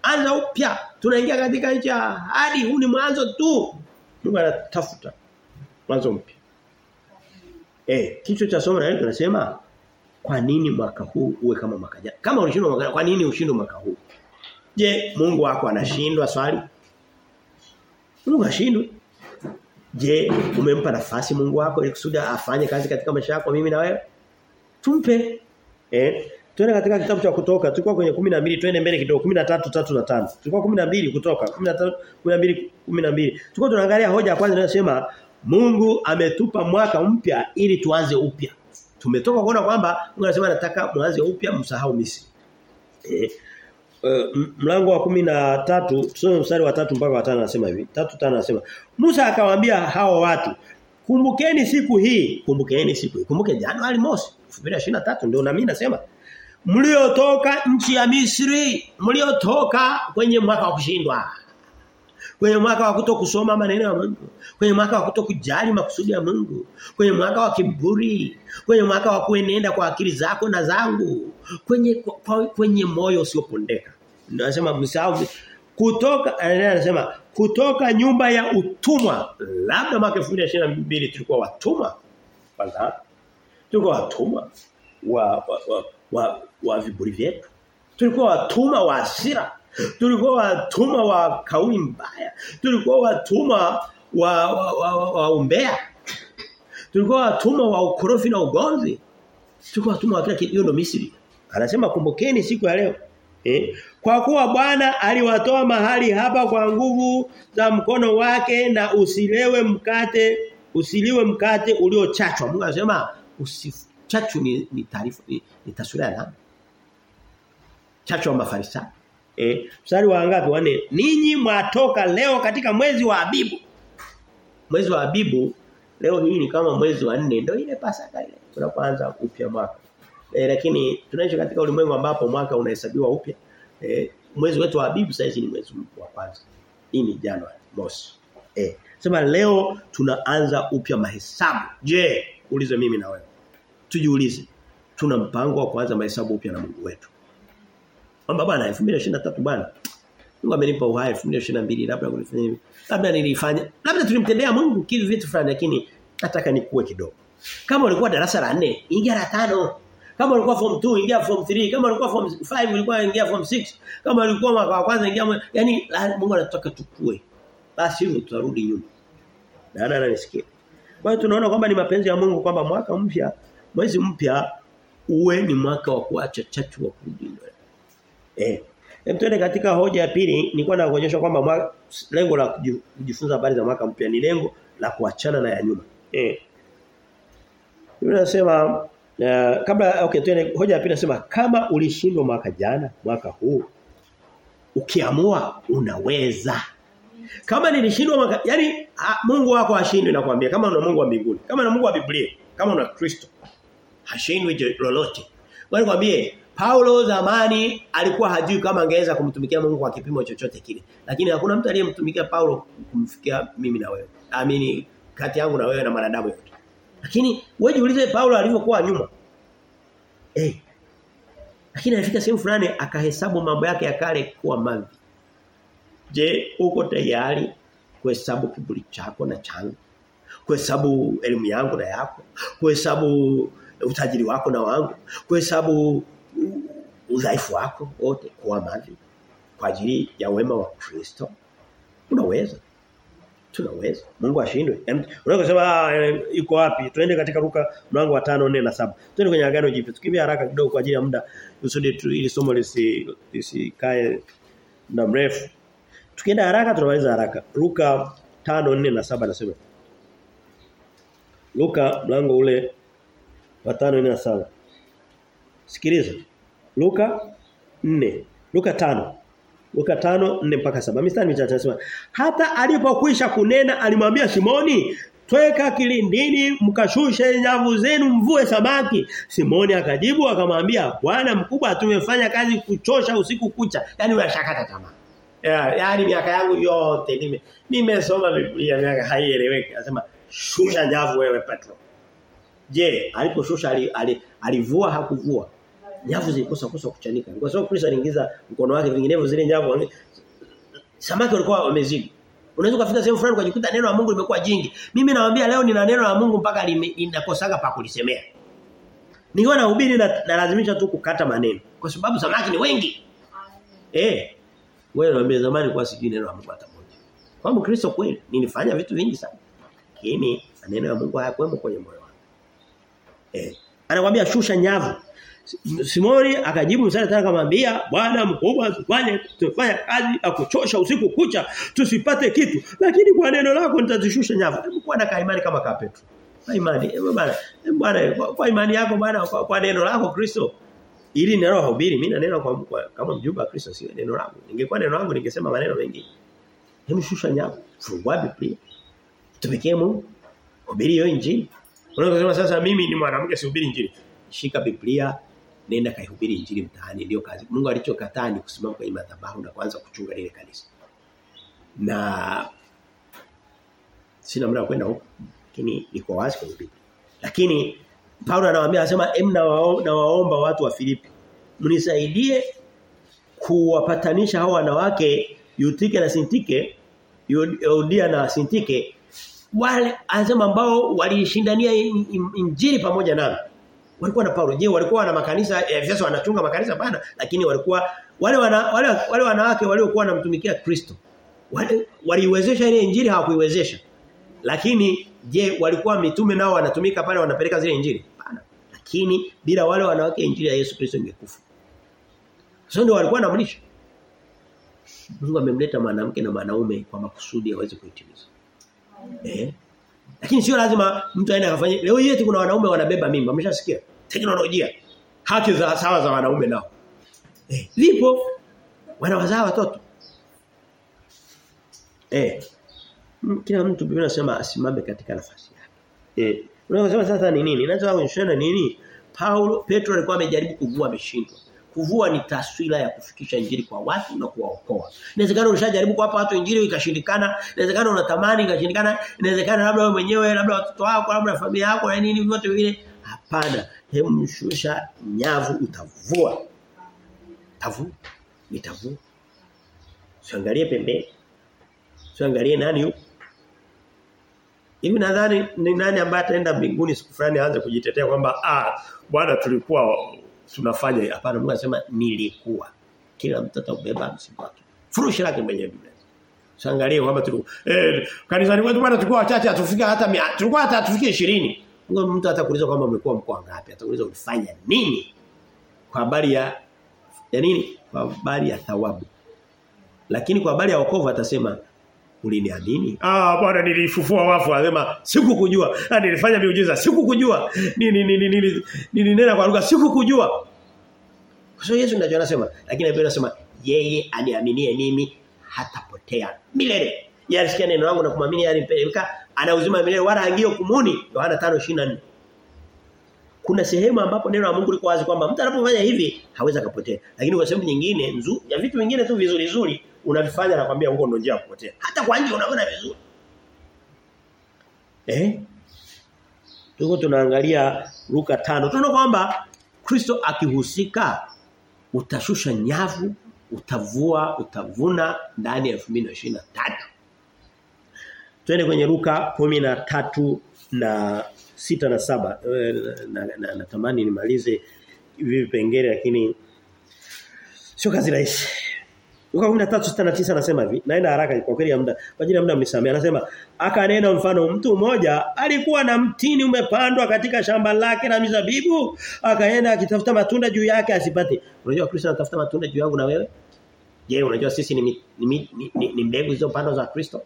anza upya. Tunaingia katika nchi hadi huu ni mwanzo tu. Mungu anatafuta mwanzo mpya. Eh kichwa cha somo leo tunasema kwa nini mwaka huu uwe kama mwaka jana kama ulishindwa mwaka kwa nini ushindwe mwaka huu? Je Mungu wako anashindwa? Swali Mungu hashindwi je umempa nafasi Mungu wako ili kusudi afanye kazi katika maisha yako mimi na wewe tumpe eh Tuende katika kitabu cha kutoka tulikuwa kwenye 12 twende mbele kidogo 13 3 na 5. Tulikuwa 12 kutoka 13 12 12. Tulikuwa tunaangalia hoja ya kwanza inayosema Mungu ametupa mwaka mpya ili tuanze upya. Tumetoka kuona kwamba Mungu anasema nataka mwanze upya msahau Misri. Eh Uh, mlango wa kumi na tatu tusome mstari wa tatu mpaka wa tano anasema hivi. Tatu tano anasema Musa akawaambia hao watu kumbukeni siku hii, kumbukeni siku hii. Kumbuke Januari mosi 2023 ndio na mimi nasema mliotoka nchi ya Misri, mliotoka kwenye mwaka wa kushindwa. Kwenye mwaka wa kutokusoma maneno ya Mungu, kwenye mwaka wa kutokujali makusudi ya Mungu, kwenye mwaka wa kiburi, kwenye mwaka wa kuenenda kwa akili zako na zangu, kwenye kwa, kwenye moyo usiopondeka. Ndio anasema msahau kutoka anasema kutoka nyumba ya utumwa. Labda mwaka 2022 tulikuwa watumwa. Kwanza tulikuwa watumwa wa wa, wa wa, wa viburi vyetu. Tulikuwa watumwa wa hasira. Tulikuwa watumwa wa kauli mbaya. Tulikuwa watumwa wa wa, umbea. Tulikuwa watumwa wa ukorofi na ugonzi. Tulikuwa watumwa wa kila kitu hiyo ndio Misri. Anasema kumbukeni siku ya leo. Eh? Kwa kuwa Bwana aliwatoa mahali hapa kwa nguvu za mkono wake na usilewe mkate usiliwe mkate uliochachwa. Mungu anasema usichachu ni, ni taarifa ni, ni taswira ya nani? Chachu wa mafarisayo. Eh, mstari wa ngapi? Wanne. Ninyi mwatoka leo katika mwezi wa Abibu. Mwezi wa Abibu leo hii ni kama mwezi wa nne ndio ile Pasaka ile. Tunapoanza upya mwaka. Eh, lakini tunaishi katika ulimwengu ambapo mwaka unahesabiwa upya. Eh, mwezi wetu wa Abibu sasa ni mwezi wa kwanza. Hii ni Januari mosi. Eh, sema leo tunaanza upya mahesabu. Je, ulize mimi na wewe tujiulize tuna mpango wa kuanza mahesabu upya na Mungu wetu. Kwamba bwana 2023 bwana Mungu amenipa uhai 2022 labda kunifanya hivi. Labda nilifanya. Labda tulimtendea Mungu kitu vitu fulani lakini nataka nikuwe kidogo. Kama ulikuwa darasa la 4, ingia la 5. Kama ulikuwa form 2 ingia form 3, kama ulikuwa form 5 ulikuwa ingia form 6, kama ulikuwa mwaka wa kwanza ingia yani Mungu anataka tukue. Basi hivyo tutarudi nyuma. Na ana ananisikia. Kwa hiyo tunaona kwamba ni mapenzi ya Mungu kwamba mwaka mpya, mwezi mpya uwe ni mwaka wa kuacha chachu wa kurudi Eh. Tuende katika hoja ya pili, nilikuwa na kuonyesha kwamba lengo la kujifunza habari za mwaka mpya ni lengo la kuachana na ya nyuma. Eh. Tunasema uh, kabla okay tuende hoja ya pili nasema kama ulishindwa mwaka jana, mwaka huu ukiamua unaweza. Kama nilishindwa mwaka yani ha, Mungu wako hashindwi nakwambia kama una Mungu wa mbinguni, kama una Mungu wa Biblia, kama una Kristo hashindwi lolote. Wewe kwambie Paulo zamani alikuwa hajui kama angeweza kumtumikia Mungu kwa kipimo chochote kile. Lakini hakuna mtu aliyemtumikia Paulo kumfikia mimi na wewe. Amini kati yangu na wewe na wanadamu wote. Lakini wewe jiulize Paulo alivyokuwa nyuma. Eh. Lakini alifika sehemu fulani akahesabu mambo yake ya kale kuwa mavi. Je, uko tayari kuhesabu kiburi chako na changu? Kuhesabu elimu yangu na yako? Kuhesabu utajiri wako na wangu? Kuhesabu udhaifu wako wote kuwa mavi kwa ajili ya wema wa Kristo? Unaweza. Tunaweza. Mungu ashindwe. Unaweza kusema yuko wapi? Tuende katika Luka mlango wa 5 4 na 7. Tuende kwenye agano jipya. Tukimbia haraka kidogo kwa ajili ya muda. Usudi tu ili somo lisi lisikae na mrefu. Tukienda haraka tunamaliza haraka. Luka 5 4 na 7 nasema. Luka mlango ule wa 5 4 na 7. Sikiliza. Luka 4. Luka 5. Luka 5 4 mpaka 7. Mistari michache nasema hata alipokwisha kunena alimwambia Simoni tweka kilindini mkashushe nyavu zenu mvue samaki. Simoni akajibu akamwambia Bwana mkubwa tumefanya kazi kuchosha usiku kucha. Yaani unashakata tamaa. Yeah, yaani miaka yangu yote nime nimesoma Biblia miaka haieleweki. Anasema shusha nyavu wewe Petro. Je, aliposhusha alivua ali, ali, hakuvua? Nyavu zilikosa kosa kuchanika. Kwa sababu Kristo aliingiza mkono wake vinginevyo zile nyavu samaki walikuwa wamezidi. Unaweza kufika sehemu fulani ukajikuta neno la Mungu limekuwa jingi. Mimi nawaambia leo nina neno la Mungu mpaka linakosaga pa kulisemea. Nikiwa nahubiri na, na lazimisha tu kukata maneno kwa sababu samaki ni wengi. Eh. Wewe unaambia zamani kwa sijui neno la Mungu hata moja. Kwa Mkristo kweli nilifanya vitu vingi sana. Lakini neno la Mungu hayakwemo kwenye moyo wangu. Eh. Anakuambia shusha nyavu. Simoni akajibu msana tena akamwambia Bwana mkubwa tufanye tufanye kazi ya kuchosha usiku kucha tusipate kitu lakini kwa neno lako nitazishusha nyavu. Hebu kuwa na kaimani kama ka Petro. Kwa imani bwana bwana kwa imani yako bwana kwa, kwa neno lako Kristo ili neno haubiri mimi na neno kwa, kwa kama mjumbe wa Kristo sio neno langu. Ningekuwa neno langu ningesema maneno mengi. Hebu shusha nyavu. Fungua Biblia. Tumikie Mungu. Hubiri hiyo injili. Unaweza sasa mimi ni mwanamke sihubiri injili. Shika Biblia nenda kaihubiri injili mtaani ndio kazi. Mungu alichokataa ni kusimama kwenye madhabahu na kuanza kuchunga lile kanisa. Na sina muda kwenda huko lakini niko wazi kwenye Biblia. Lakini Paulo anawaambia anasema em na waomba watu wa Filipi mnisaidie kuwapatanisha hao wanawake Yutike na Sintike Eudia na Sintike wale anasema ambao walishindania injili pamoja nami walikuwa na Paulo. Je, walikuwa na makanisa Efeso wanachunga makanisa bana lakini walikuwa wale wana, wale wale wanawake waliokuwa wanamtumikia Kristo. Wale waliwezesha ile injili hawakuiwezesha. Lakini je, walikuwa mitume nao wanatumika pale wanapeleka zile injili? Bana. Lakini bila wale wanawake injili ya Yesu Kristo ingekufa. Sio ndio walikuwa wanamlisha. Mungu amemleta mwanamke na mwanaume kwa makusudi aweze kuitimiza. Eh? Lakini sio lazima mtu aende akafanye. Leo yetu kuna wanaume wanabeba mimba, umeshasikia? Teknolojia. Haki za sawa za wanaume nao. Eh, lipo wanawazaa watoto. Eh. Kila mtu Biblia inasema asimame katika nafasi yake. Eh. Unaweza sasa ni nini? Inaweza kuonyeshana nini? Paulo Petro alikuwa amejaribu kuvua ameshindwa. Kuvua ni taswira ya kufikisha injili kwa watu na kuwaokoa. Inawezekana ulishajaribu kuwapa watu injili ikashindikana, inawezekana unatamani ikashindikana, inawezekana labda wewe mwenyewe, labda watoto wako, labda familia yako na nini vyote vile. Hapana, hebu mshusha nyavu utavua. Tavu. Nitavua. Usiangalie pembeni. Usiangalie nani yuko. Hivi nadhani ni nani ambaye ataenda mbinguni siku fulani aanze kujitetea kwamba ah bwana tulikuwa tunafanya hapana Mungu anasema nilikuwa. Kila mtu atabeba msiba wake. Furushi lake mwenyewe Biblia. Usiangalie kwamba tulikuwa eh kanisani kwetu bwana tulikuwa wachache atufika hata 100 tulikuwa hata atufike 20. Mungu mtu atakuuliza kwamba umekuwa mkoa ngapi? Atakuuliza ulifanya nini? Kwa habari ya ya nini? Kwa habari ya thawabu. Lakini kwa habari ya wokovu atasema uliniamini? Ah bwana nilifufua wafu anasema sikukujua. Ah nilifanya miujiza sikukujua. Nini nini nini nilinena kwa lugha sikukujua. Kwa sababu Yesu ndiye anasema lakini Biblia inasema yeye aniaminie mimi hatapotea milele. Yeye alisikia neno langu na kumwamini yeye alimpeleka ana uzima milele wala angio kumuni Yohana 5:24. Kuna sehemu ambapo neno la Mungu liko wazi kwamba mtu anapofanya hivi hawezi kupotea. Lakini kwa sehemu nyingine nzuri ya vitu vingine tu vizuri vizuri unavifanya na kwambia huko ndio njia ya kupotea. Hata kwa nje unaona vizuri. Eh? Tuko tunaangalia Luka 5. Tunaona kwamba Kristo akihusika utashusha nyavu, utavua, utavuna ndani ya 2023. Twende kwenye Luka 13 na sita na saba na, na, na, natamani nimalize hivi vipengele lakini sio kazi rahisi. Luka 13:69 anasema hivi. Naenda haraka kwa kweli ya muda. Kwa ajili ya muda mnisamee. Anasema akanena mfano mtu mmoja alikuwa na mtini umepandwa katika shamba lake na mizabibu, akaenda akitafuta matunda juu yake asipate. Unajua Kristo anatafuta matunda juu yangu na wewe? Je, unajua sisi ni ni, ni, ni, ni, mbegu hizo pando za Kristo?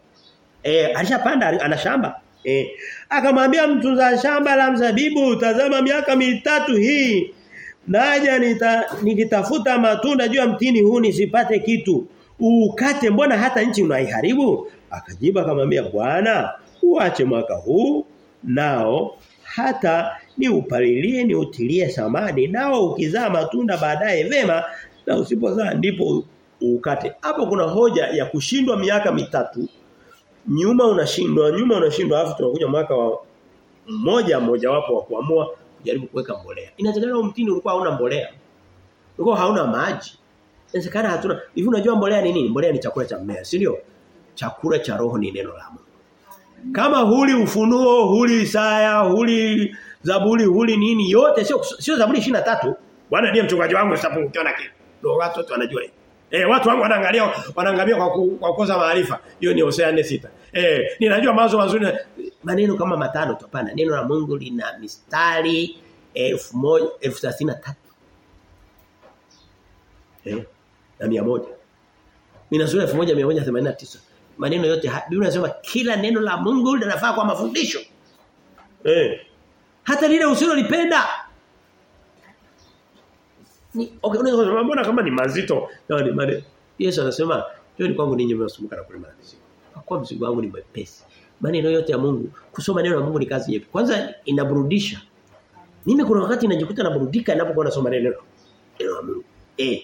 Eh, alishapanda ana shamba. Eh, akamwambia mtunza shamba la mzabibu, tazama miaka mitatu hii naja nita, nikitafuta matunda juu ya mtini huu nisipate kitu. Ukate mbona hata nchi unaiharibu? Akajibu akamwambia Bwana, uache mwaka huu nao hata ni upalilie ni utilie samadi nao ukizaa matunda baadaye vema na usipozaa ndipo ukate. Hapo kuna hoja ya kushindwa miaka mitatu. Nyuma unashindwa, nyuma unashindwa alafu tunakuja mwaka wa mmoja mmoja wapo wa kuamua kujaribu kuweka mbolea. Inawezekana mtini ulikuwa hauna mbolea. Ulikuwa hauna maji. Inawezekana hatuna. Hivi unajua mbolea ni nini? Mbolea ni chakula cha mmea, si ndio? Chakula cha roho ni neno la Mungu. Kama huli ufunuo, huli Isaya, huli Zaburi, huli nini yote sio sio Zaburi 23. Bwana ndiye mchungaji wangu sitapungukiwa na kitu. Ndio watu wote wanajua hiyo. Eh watu wangu wanaangalia wanaangamia kwa kwa kukosa maarifa. Hiyo ni Hosea 4:6. Eh ninajua mazo mazuri maneno kama matano tupana. Neno la Mungu lina mistari 1000 1033. Eh na 100. Mimi sura 1189. Maneno yote Biblia inasema kila neno la Mungu linafaa kwa mafundisho. Eh. Hata lile usilolipenda. Ni okay unaweza kusema mbona kama ni mazito? Ni mane. Yesu anasema Njoni kwangu ninyi mnasumbuka na kulima mizigo. Kwa mzigo wangu ni mwepesi. Maneno yote ya Mungu, kusoma neno la Mungu ni kazi yepi. Kwanza inaburudisha. Mimi kuna wakati najikuta naburudika ninapokuwa nasoma neno la Mungu. Eh.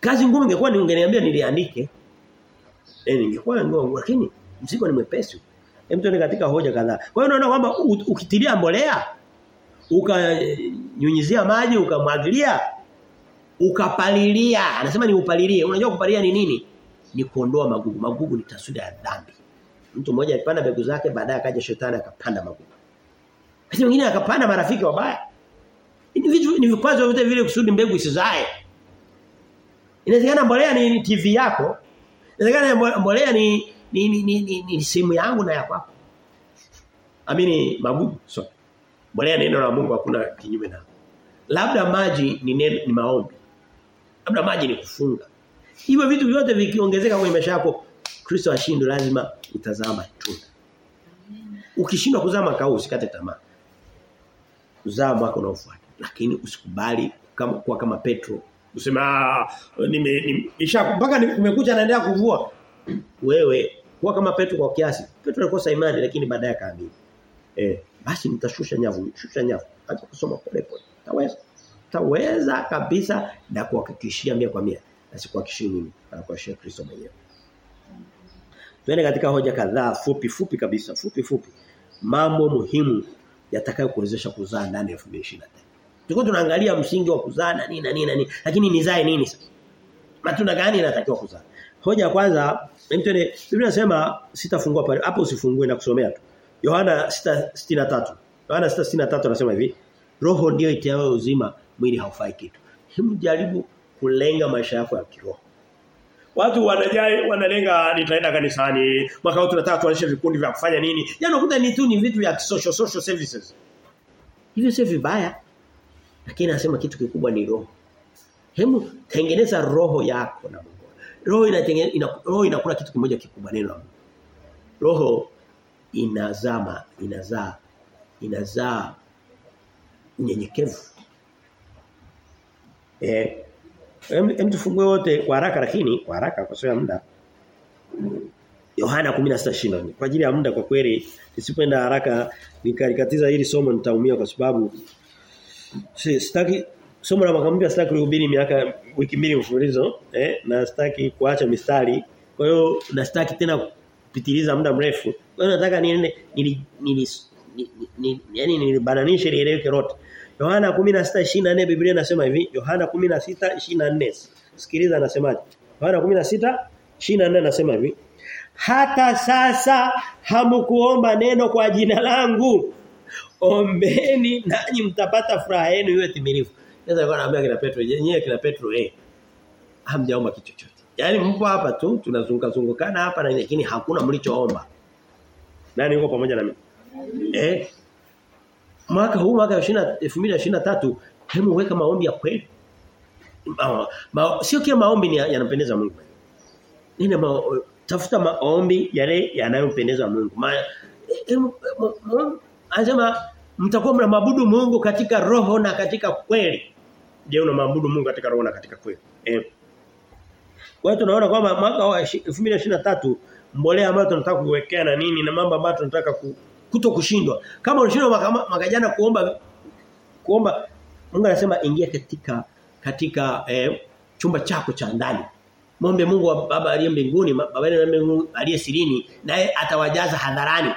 Kazi ngumu ingekuwa ni ungeniambia niliandike. Eh ningekuwa ngumu lakini mzigo ni mwepesi. Hem tuone katika hoja kadhaa. Kwa hiyo unaona kwamba ukitilia mbolea ukanyunyizia maji ukamwagilia ukapalilia. Anasema ni upalilie. Unajua kupalilia ni nini? Ni kuondoa magugu. Magugu ni taswira ya dhambi. Mtu mmoja alipanda mbegu zake baadaye akaja shetani akapanda magugu. Lakini mwingine akapanda marafiki wabaya. Ni vitu ni vikwazo vyote vile kusudi mbegu isizae. Inawezekana mbolea ni TV yako. Inawezekana mbolea ni ni ni, ni, ni, ni simu yangu na ya kwako. Amini magugu so mbolea neno la Mungu hakuna kinyume na labda maji ni neno, ni maombi. Labda maji ni kufunga. Hivyo vitu vyote vikiongezeka kwenye maisha yako Kristo ashindwe lazima utazama matunda ukishindwa kuzaa mwaka usikate tamaa. Uzaa mwaka unaofuata. Lakini usikubali kama kuwa kama Petro. Useme ah nime nimesha mpaka nimekuja naendelea kuvua. Wewe kuwa kama Petro kwa kiasi. Petro alikosa imani lakini baadaye akaamini. Eh basi mtashusha nyavu shusha nyavu. Acha kusoma pole pole. Taweza. Taweza kabisa na kuhakikishia mia kwa mia. Na sikuhakikishia nini? Anakuhakikishia Kristo mwenyewe. Tuende katika hoja kadhaa fupi fupi kabisa fupi fupi. Mambo muhimu yatakayokuwezesha kuzaa ndani ya 2025 Tuko tunaangalia msingi wa kuzaa na nini na nini na nini. Lakini nizae nini sasa? Matunda gani yanatakiwa kuzaa? Hoja ya kwanza, mtende Biblia inasema sitafungua pale. Hapo usifungue na kusomea tu. Yohana 6:63. Yohana 6:63 anasema hivi, roho ndio itiayo uzima, mwili haufai kitu. Hebu jaribu kulenga maisha yako ya kiroho. Watu wanajai wanalenga nitaenda kanisani, mwaka huu tunataka tuanzishe vikundi vya kufanya nini? Yaani ukuta ni tu ni vitu vya social social services. Hivyo sio vibaya. Lakini anasema kitu kikubwa ni roho. Hebu tengeneza roho yako na Mungu. Roho inatengeneza ina, roho inakula kitu kimoja kikubwa neno la Mungu. Roho inazama, inazaa inazaa unyenyekevu. Eh Hem tufungue wote kwa haraka lakini kwa haraka kwa sababu muda. Yohana 16:24. Kwa ajili ya muda kwa kweli nisipenda haraka nikalikatiza hili somo nitaumia kwa sababu si sitaki somo la mwaka mpya sitaki kuhubiri miaka wiki mbili mfululizo eh na sitaki kuacha mistari. Kwa hiyo na sitaki tena kupitiliza muda mrefu. Kwa hiyo nataka niende nili, nili, nili, yani nilibananishe lieleweke lote. Yohana 16:24 Biblia inasema hivi, Yohana 16:24. Sikiliza anasemaje? Yohana 16:24 anasema hivi, hata sasa hamkuomba neno kwa jina langu. Ombeni nanyi mtapata furaha yenu iwe timilifu. Sasa alikuwa anaambia kina Petro, yenyewe kina Petro eh hamjaomba kitu chochote. Yaani mko hapa tu tunazunguka zungukana hapa na lakini hakuna mlichoomba. Nani yuko pamoja na mimi? Eh mwaka huu mwaka 2023 hemu weka maombi ya kweli. Ma, ma, sio kila maombi ni yanampendeza Mungu. Nina ma, tafuta maombi yale yanayompendeza Mungu. Ma, anasema mtakuwa mnaabudu Mungu katika roho na katika kweli. Je, unamwabudu Mungu katika roho na katika kweli? Eh. Kwa hiyo tunaona kwamba mwaka wa 2023 mbolea ambayo tunataka kuwekea na nini na mambo ambayo tunataka ku, kuto kushindwa. Kama ulishindwa mwaka jana kuomba kuomba Mungu anasema ingia katika katika eh, chumba chako cha ndani. Muombe Mungu wa Baba aliye mbinguni, Baba aliye mbinguni aliye sirini naye atawajaza hadharani.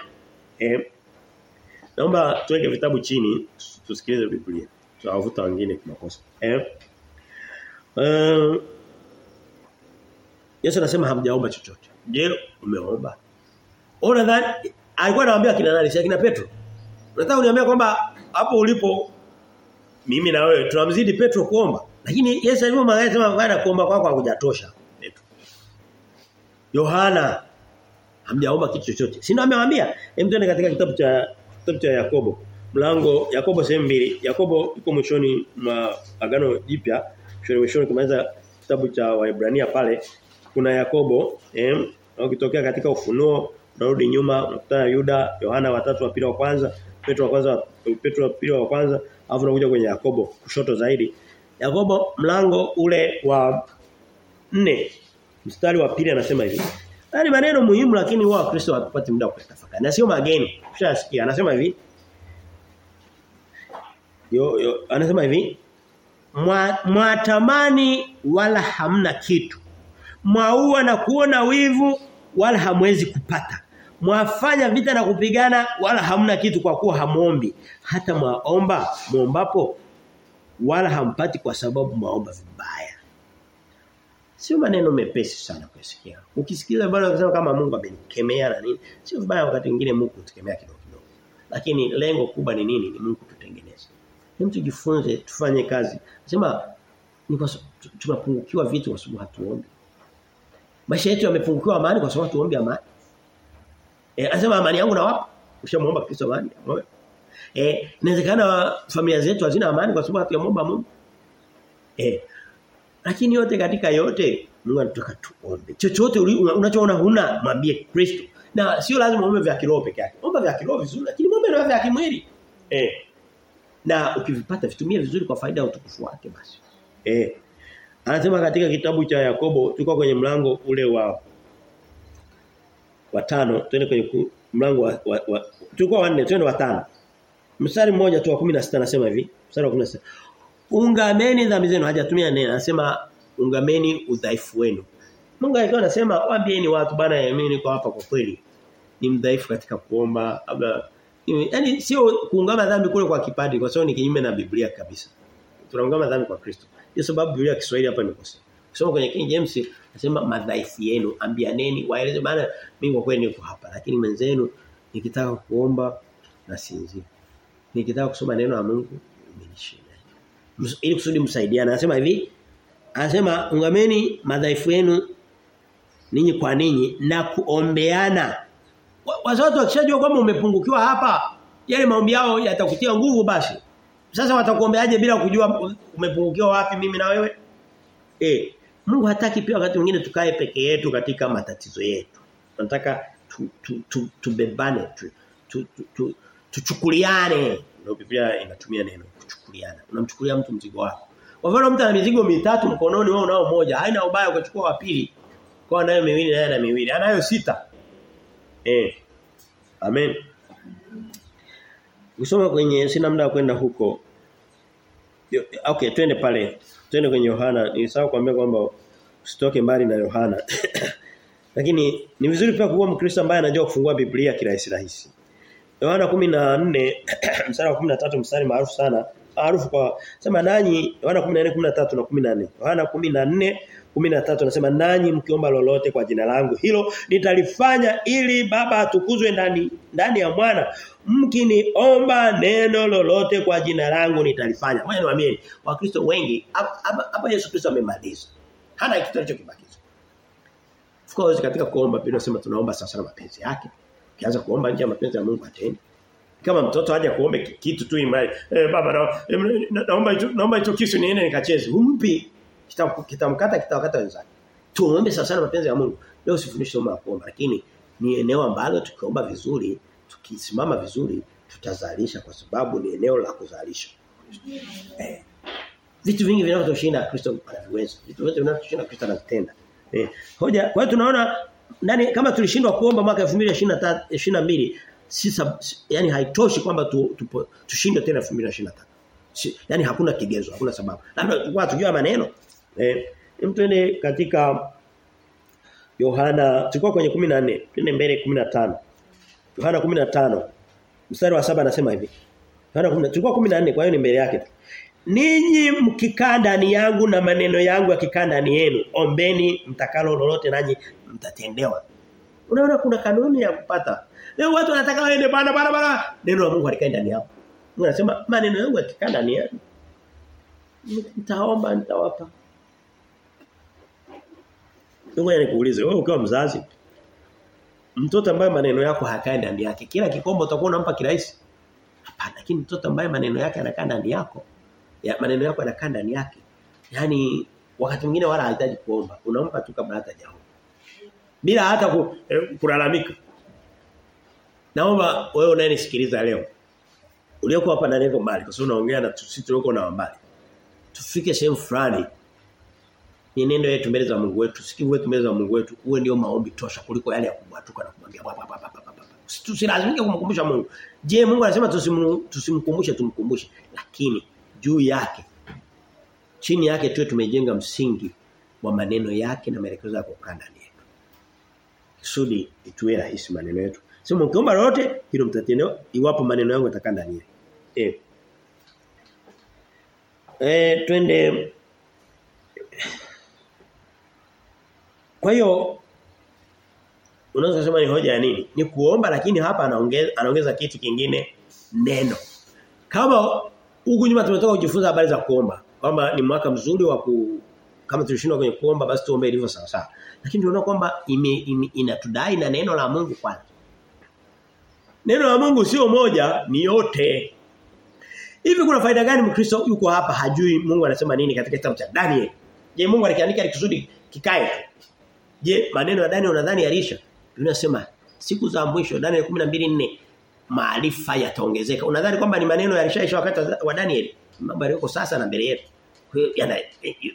Eh, naomba tuweke vitabu chini tusikilize Biblia. Tuwavuta wengine kwa makosa. Eh. Uh, Yesu anasema hamjaomba chochote. Je, umeomba? Ona dhani alikuwa anawaambia kina nani? Si kina Petro. Unataka uniambia kwamba hapo ulipo mimi na wewe tunamzidi Petro kuomba. Lakini Yesu alimwambia sema bwana kuomba kwako hakujatosha. Petro. Yohana hamjaomba kitu chochote. Si ndio amewaambia? Hem tuende katika kitabu cha kitabu cha Yakobo. Mlango Yakobo sehemu mbili. Yakobo iko mwishoni mwa agano jipya. Mwishoni mwishoni kumaliza kitabu cha Waebrania pale kuna Yakobo eh ukitokea katika ufunuo unarudi nyuma unakutana Yuda, Yohana watatu wa pili wa kwanza, Petro wa kwanza, Petro wa pili wa kwanza, alafu unakuja kwenye Yakobo kushoto zaidi. Yakobo mlango ule wa nne mstari wa pili anasema hivi. ni maneno muhimu lakini wao Wakristo hawapati muda wa kutafakari. Na sio mageni. Ushasikia anasema hivi. Yo, yo anasema hivi. Mwatamani wala hamna kitu. Mwaua na kuona wivu wala hamwezi kupata. Mwafanya vita na kupigana wala hamna kitu kwa kuwa hamuombi. Hata mwaomba muombapo wala hampati kwa sababu mwaomba vibaya. Sio maneno mepesi sana kusikia. Ukisikiza bado unasema kama Mungu amenikemea na nini? Sio vibaya wakati mwingine Mungu kutukemea kidogo kidogo. Lakini lengo kubwa ni nini? Ni Mungu tutengeneze. Hem tujifunze tufanye kazi. Nasema ni kwa tunapungukiwa vitu kwa sababu hatuombi. Maisha yetu yamepungukiwa amani kwa sababu tuombe amani. Eh anasema amani yangu na wapi? Ushamuomba Kristo amani. Eh inawezekana familia zetu hazina amani kwa sababu hatuomba Mungu. Eh lakini yote katika yote Mungu anataka tuombe. Chochote unachoona huna mwambie Kristo. Na sio lazima uombe vya kiroho peke yake. Omba vya kiroho vizuri lakini muombe na vya kimwili. Eh. Na ukivipata vitumie vizuri kwa faida ya utukufu wake basi. Eh. Anasema katika kitabu cha Yakobo tuko kwenye mlango ule wa wa 5 twende kwenye mlango wa, wa, wa tulikuwa wanne twende wa 5. Mstari mmoja tu wa 16 anasema hivi, mstari wa 16. Ungameni dhambi zenu hajatumia neno anasema ungameni udhaifu wenu. Mungu alikuwa anasema waambieni watu bana mimi niko hapa kwa kweli. Ni mdhaifu katika kuomba labda yaani sio kuungama dhambi kule kwa kipadi kwa sababu ni kinyume na Biblia kabisa. Tunaungama dhambi kwa Kristo. Ndio sababu Biblia ya Kiswahili hapa imekosea. Kusoma kwenye King James nasema madhaifu yenu, ambianeni, waeleze maana mimi kwa kweli niko hapa lakini mwenzenu nikitaka kuomba na sinzi. Nikitaka kusoma neno la Mungu imenishinda. Ili kusudi msaidiane. Anasema hivi, anasema ungameni madhaifu yenu ninyi kwa ninyi na kuombeana. Watu wakishajua kwamba umepungukiwa hapa, yale maombi yao yatakutia nguvu basi. Sasa watakuombeaje bila kujua umepungukiwa wapi mimi na wewe? Eh, Mungu hataki pia wakati mwingine tukae peke yetu katika matatizo yetu. Tunataka tubebane tu, tu, tu, tu, tuchukuliane. Ndio Biblia inatumia neno kuchukuliana. Unamchukulia mtu mzigo wako. Kwa mfano mtu ana mizigo mitatu mkononi wewe unao moja, haina ubaya ukachukua wa pili. Kwa nayo miwili naye na miwili. Anayo sita. Eh. Amen. Usoma kwenye sina muda wa kwenda huko. Okay, twende pale. Twende kwenye Yohana. Nilisahau kuambia kwamba usitoke mbali na Yohana. Lakini ni vizuri pia kuwa Mkristo ambaye anajua kufungua Biblia kirahisi rahisi. Yohana 14 mstari wa 13 mstari maarufu sana. Maarufu kwa sema nanyi Yohana 14 13 na 14. Yohana 14 13 anasema nanyi mkiomba lolote kwa jina langu hilo nitalifanya ili baba atukuzwe ndani ndani ya mwana. Mkiniomba neno lolote kwa jina langu nitalifanya. Wewe niwaambie wakristo wengi hapa Yesu Kristo amemaliza. Hana kitu alichokibakiza of course katika kuomba Biblia inasema tunaomba sasa na mapenzi yake. Ukianza kuomba nje ya mapenzi ya Mungu atendi. Kama mtoto aje kuombe kitu tu imani eh, baba na, naomba naomba hicho kisu niende nikacheze. Humpi kitamkata kitawakata wenzake. Tuombe sasa sana mapenzi ya Mungu. Leo sifundishi somo la kuomba lakini ni eneo ambalo tukiomba vizuri, tukisimama vizuri tutazalisha kwa sababu ni eneo la kuzalisha. Eh. Vitu vingi vinavyotoshinda Kristo anaviweza. Vitu vyote vinavyotoshinda Kristo anatenda. Eh. Hoja kwa hiyo tunaona nani kama tulishindwa kuomba mwaka 2022 si yani haitoshi kwamba tu, tu, tushinde tena 2023. Si, yani hakuna kigezo, hakuna sababu. Labda tulikuwa tujua maneno. Eh, mtuende katika Yohana, tulikuwa kwenye 14, twende mbele 15. Yohana 15. Mstari wa saba anasema hivi. Yohana 10, tulikuwa 14 kwa hiyo ni mbele yake. Ninyi mkikaa ndani yangu na maneno yangu yakikaa ndani yenu, ombeni mtakalo lolote nanyi mtatendewa. Unaona kuna kanuni ya kupata. Leo watu wanataka waende bana bana bana. Neno la Mungu halikai ndani yao. Mungu anasema maneno yangu yakikaa ndani yenu. Nitaomba nitawapa. Ngoja nikuulize, wewe ukiwa mzazi mtoto ambaye maneno yako hayakai ndani yake, kila kikombo utakuwa unampa kirahisi? Hapana, lakini mtoto ambaye maneno yake yanakaa ndani yako, ya maneno yako yanakaa ndani yake. yani wakati mwingine wala hahitaji kuomba, unampa tu kabla hata jao Bila hata ku, eh, kulalamika. Naomba wewe unayenisikiliza leo. uliokuwa hapa na lengo mbali kwa sababu unaongea na sisi tulioko na mbali. Tufike sehemu fulani mienendo yetu mbele za Mungu wetu, sikivu wetu mbele za Mungu wetu, uwe ndio maombi tosha kuliko yale ya kubwatuka na kumwambia baba baba baba. Tusilazimike kumkumbusha Mungu. Je, Mungu anasema tusimkumbushe tumkumbushe, lakini juu yake chini yake tuwe tumejenga msingi wa maneno yake na maelekezo yake kwa ndani yetu. Kusudi ituwe rahisi maneno yetu. Sema mkiomba lolote hilo mtatendewa iwapo maneno yangu yatakaa ndani yake. Eh. Eh twende Kwa hiyo unaweza kusema ni hoja ya nini? Ni kuomba lakini hapa anaongeza anaongeza kitu kingine neno. Kama huku nyuma tumetoka kujifunza habari za kuomba kwamba ni mwaka mzuri wa ku kama tulishindwa kwenye kuomba basi tuombe ilivyo sawa sawa. Lakini tunaona kwamba inatudai na neno la Mungu kwanza. Neno la Mungu sio moja, ni yote. Hivi kuna faida gani Mkristo yuko hapa hajui Mungu anasema nini katika kitabu cha Daniel? Je, Mungu alikiandika alikusudi kikae? Je, maneno ya Daniel unadhani yalisha? Tunasema siku za mwisho Daniel 12:4 maarifa yataongezeka. Unadhani kwamba ni maneno yalishaisha wakati wa Daniel? Mambo yaliyoko sasa na mbele yetu.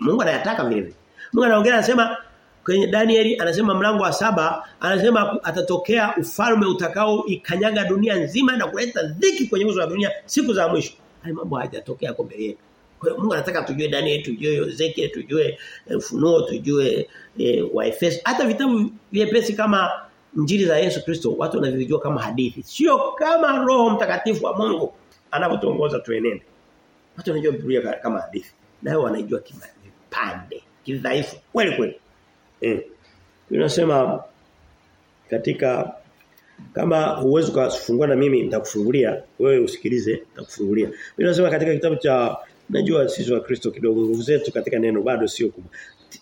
Mungu anayataka vile vile. Mungu anaongea anasema kwenye Danieli anasema mlango wa saba anasema atatokea ufalme utakao ikanyaga dunia nzima na kuleta dhiki kwenye uso wa dunia siku za mwisho. Hayo mambo hayajatokea kwa mbele yetu. Kwa hiyo Mungu anataka tujue Daniel, tujue Ezekiel, tujue Ufunuo, tujue e, Waefeso. Hata vitabu vyepesi kama njiri za Yesu Kristo watu wanavijua kama hadithi. Sio kama Roho Mtakatifu wa Mungu anavyotuongoza tuenende. Watu wanajua Biblia kama hadithi. Nao wanaijua kima vipande. kidhaifu kweli kweli. Eh. Tunasema katika kama huwezi kufungua na mimi nitakufungulia wewe usikilize nitakufungulia. Mimi nasema katika kitabu cha najua sisi wa Kristo kidogo nguvu zetu katika neno bado sio kubwa.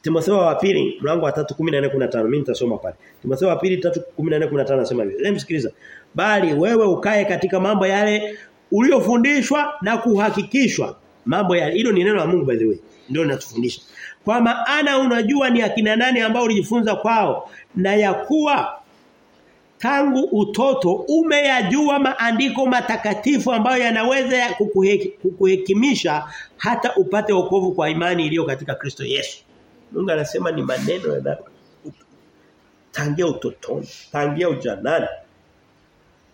Timotheo wa pili mlango wa 3:14-15 mimi nitasoma pale. Timotheo wa pili 3:14-15 nasema hivi. Hebu sikiliza. Bali wewe ukae katika mambo yale uliofundishwa na kuhakikishwa. Mambo yale hilo ni neno la Mungu by the way. Ndio linatufundisha. Kwa maana unajua ni akina nani ambao ulijifunza kwao na ya kuwa tangu utoto umeyajua maandiko matakatifu ambayo yanaweza kukuheki, kukuhekimisha hata upate wokovu kwa imani iliyo katika Kristo Yesu. Mungu anasema ni maneno ya tangia utotoni, tangia ujanani.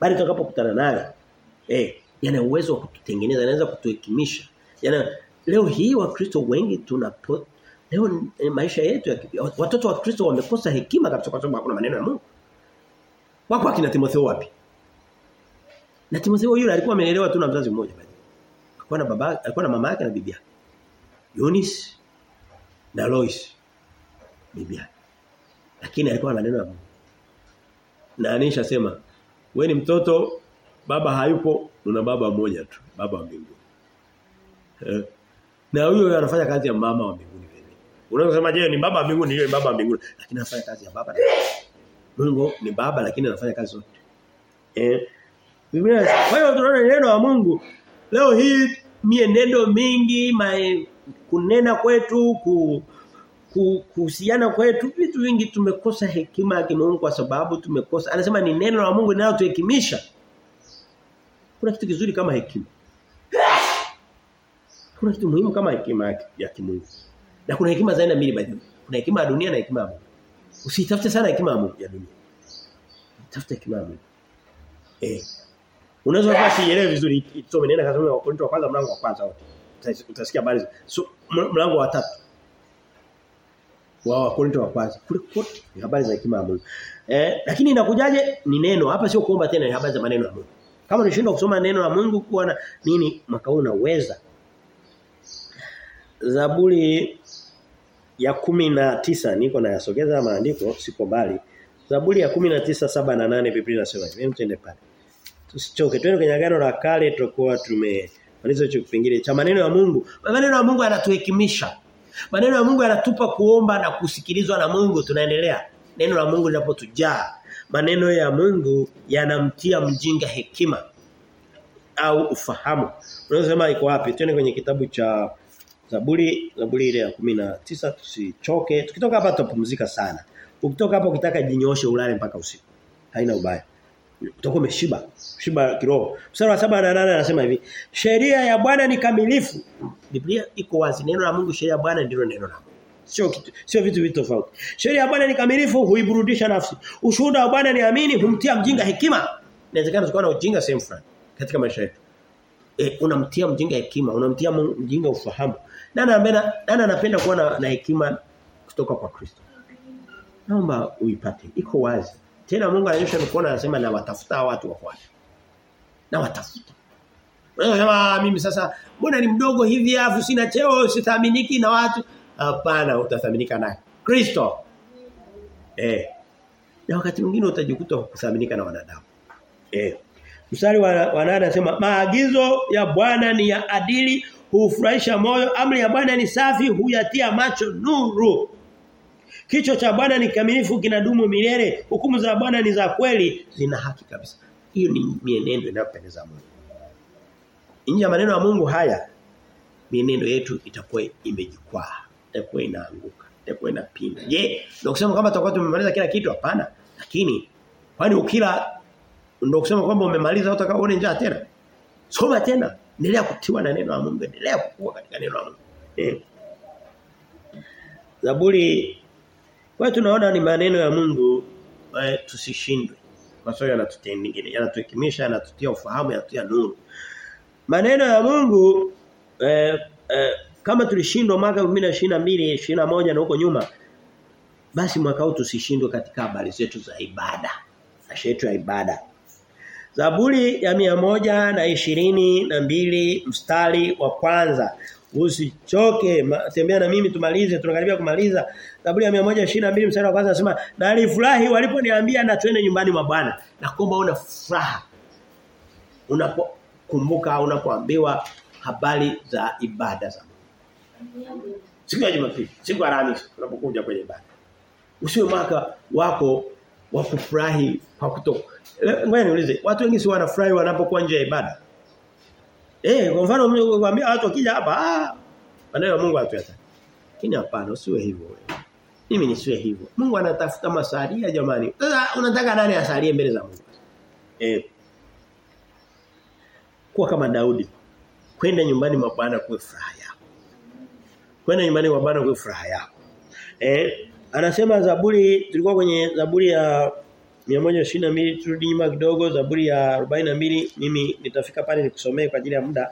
Bali tutakapokutana naye eh yana uwezo wa kututengeneza, yanaweza kutuhekimisha. Yana leo hii wa Kristo wengi tunapo leo maisha yetu ya watoto wa Kristo wamekosa hekima kabisa kwa sababu hakuna maneno ya Mungu. Wako akina Timotheo wapi? Na Timotheo yule alikuwa amelelewa tu na mzazi mmoja bali. Alikuwa na baba, alikuwa na mama yake na bibi yake. Eunice na Lois bibi yake. Lakini alikuwa na maneno ya Mungu. Na anisha sema, wewe ni mtoto baba hayupo una baba mmoja tu, baba wa mbinguni. Eh. Na huyo anafanya kazi ya mama wa mbinguni. Unaweza kusema je, ni baba wa mbinguni ni baba wa mbinguni, lakini anafanya kazi ya baba na Mungu ni baba lakini anafanya kazi zote. Eh. Biblia kwa hiyo tunaona neno la Mungu. Leo hii mienendo mingi mae, kunena kwetu ku kuhusiana kwetu vitu vingi tumekosa hekima ya Mungu kwa sababu tumekosa. Anasema ni neno la Mungu linalotuhekimisha. Kuna kitu kizuri kama hekima. Kuna kitu muhimu kama hekima ya kimungu. Na kuna hekima za aina mbili baadhi kuna hekima ya dunia na hekima ya Mungu Usitafute sana hekima ya Mungu ya dunia. Tafuta hekima ya Mungu. Eh. Unaweza kuwa sielewi vizuri tusome nenda kasome wa Korinto wa kwanza mlango wa kwanza wote. Utasikia habari so, mlango wa tatu. Wa wa Korinto wa kwanza. Kule kote ni habari za hekima ya Mungu. Eh, lakini inakujaje ni neno. Hapa sio kuomba tena ni habari za maneno ya Mungu. Kama unashindwa kusoma neno la Mungu kuwa na nini mwaka huu unaweza. Zaburi ya kumi na tisa niko nayasogeza maandiko siko mbali. Zaburi ya kumi na tisa saba na nane Biblia inasema hivi. Mtende pale. Tusichoke. Twende kwenye agano la kale tutakuwa tume maliza hicho kipengele cha maneno ya Mungu. Maneno ya Mungu yanatuhekimisha. Maneno ya Mungu yanatupa kuomba na kusikilizwa na Mungu tunaendelea. Neno la Mungu linapotujaa. Maneno ya Mungu yanamtia mjinga hekima au ufahamu. Unaweza sema iko wapi? Twende kwenye kitabu cha Zaburi Zaburi ile ya 19 tusichoke. Tukitoka hapa tutapumzika sana. Ukitoka hapa ukitaka jinyoshe ulale mpaka usiku. Haina ubaya. Utakuwa umeshiba. Shiba kiroho. Mstari wa 7 na 8 anasema hivi, sheria ya Bwana ni kamilifu. Biblia iko wazi. Neno la Mungu sheria ya Bwana ndilo neno la. Sio kitu sio vitu vitu tofauti. Sheria ya Bwana ni kamilifu, huiburudisha nafsi. Ushuhuda wa Bwana ni amini, humtia mjinga hekima. Inawezekana tukawa na ujinga sehemu fulani katika maisha yetu. E, unamtia mjinga hekima, unamtia mjinga ufahamu. nana anapenda nani anapenda kuwa na, na hekima kutoka kwa Kristo? Naomba uipate. Iko wazi. Tena Mungu ananyosha mikono anasema na watafuta watu wafuate. Na watafuta. Unasema mimi sasa mbona ni mdogo hivi afu sina cheo sithaminiki na watu? Hapana utathaminika naye. Kristo. Eh. Na wakati mwingine utajikuta kuthaminika na wanadamu. Eh. Mstari wa, nane anasema maagizo ya Bwana ni ya adili hufurahisha moyo amri ya Bwana ni safi huyatia macho nuru. Kicho cha Bwana ni kamilifu kinadumu milele. Hukumu za Bwana ni za kweli zina haki kabisa. Hiyo ni mienendo inayopendeza Mungu. Nje ya maneno ya Mungu haya mienendo yetu itakuwa imejikwaa itakuwa inaanguka itakuwa inapinda. Je ndio kusema kama tutakuwa tumemaliza kila kitu? Hapana. Lakini kwani ukila ndio kusema kwamba umemaliza hata kama una njaa tena. Soma tena. Endelea kutiwa na neno la Mungu. Endelea kukua katika neno la Mungu. Eh. Zaburi kwa tunaona ni maneno ya Mungu eh, tusishindwe. Kwa sababu yanatutendingine yanatuhekimisha yanatutia ufahamu yanatutia nuru. Maneno ya Mungu eh, eh, kama tulishindwa mwaka 2022 21 na huko nyuma basi mwaka huu tusishindwe katika habari zetu za ibada maisha yetu ya ibada Zaburi ya mia moja na ishirini na mbili mstari wa kwanza Usichoke, tembea na mimi tumalize, tunakaribia kumaliza. Zaburi ya 122 mstari wa kwanza nasema, "Na alifurahi waliponiambia na twende nyumbani mwa Bwana." Na kuomba una furaha. Unapokumbuka unapoambiwa habari za ibada za Mungu. Siku ya Jumapili, siku ya Alhamisi unapokuja kwenye ibada. Usiwe mwaka wako wa kufurahi kwa kutoka. Ngoja niulize, watu wengi si wanafurahi wanapokuwa nje ya ibada? Eh, kwa mfano mimi kwambia watu wakija hapa, ah, maneno ya Mungu hatuyataka. Lakini hapana, usiwe hivyo wewe. Mimi nisiwe hivyo. Mungu anatafuta masalia jamani. Sasa unataka nani asalie mbele za Mungu? Eh. Kuwa kama Daudi. Kwenda nyumbani mwa Bwana kwa furaha yako. Kwenda nyumbani mwa Bwana kwa furaha yako. Eh, anasema Zaburi tulikuwa kwenye Zaburi ya 122 turudi nyuma kidogo Zaburi ya 42 mimi nitafika pale nikusomee kwa ajili ya muda.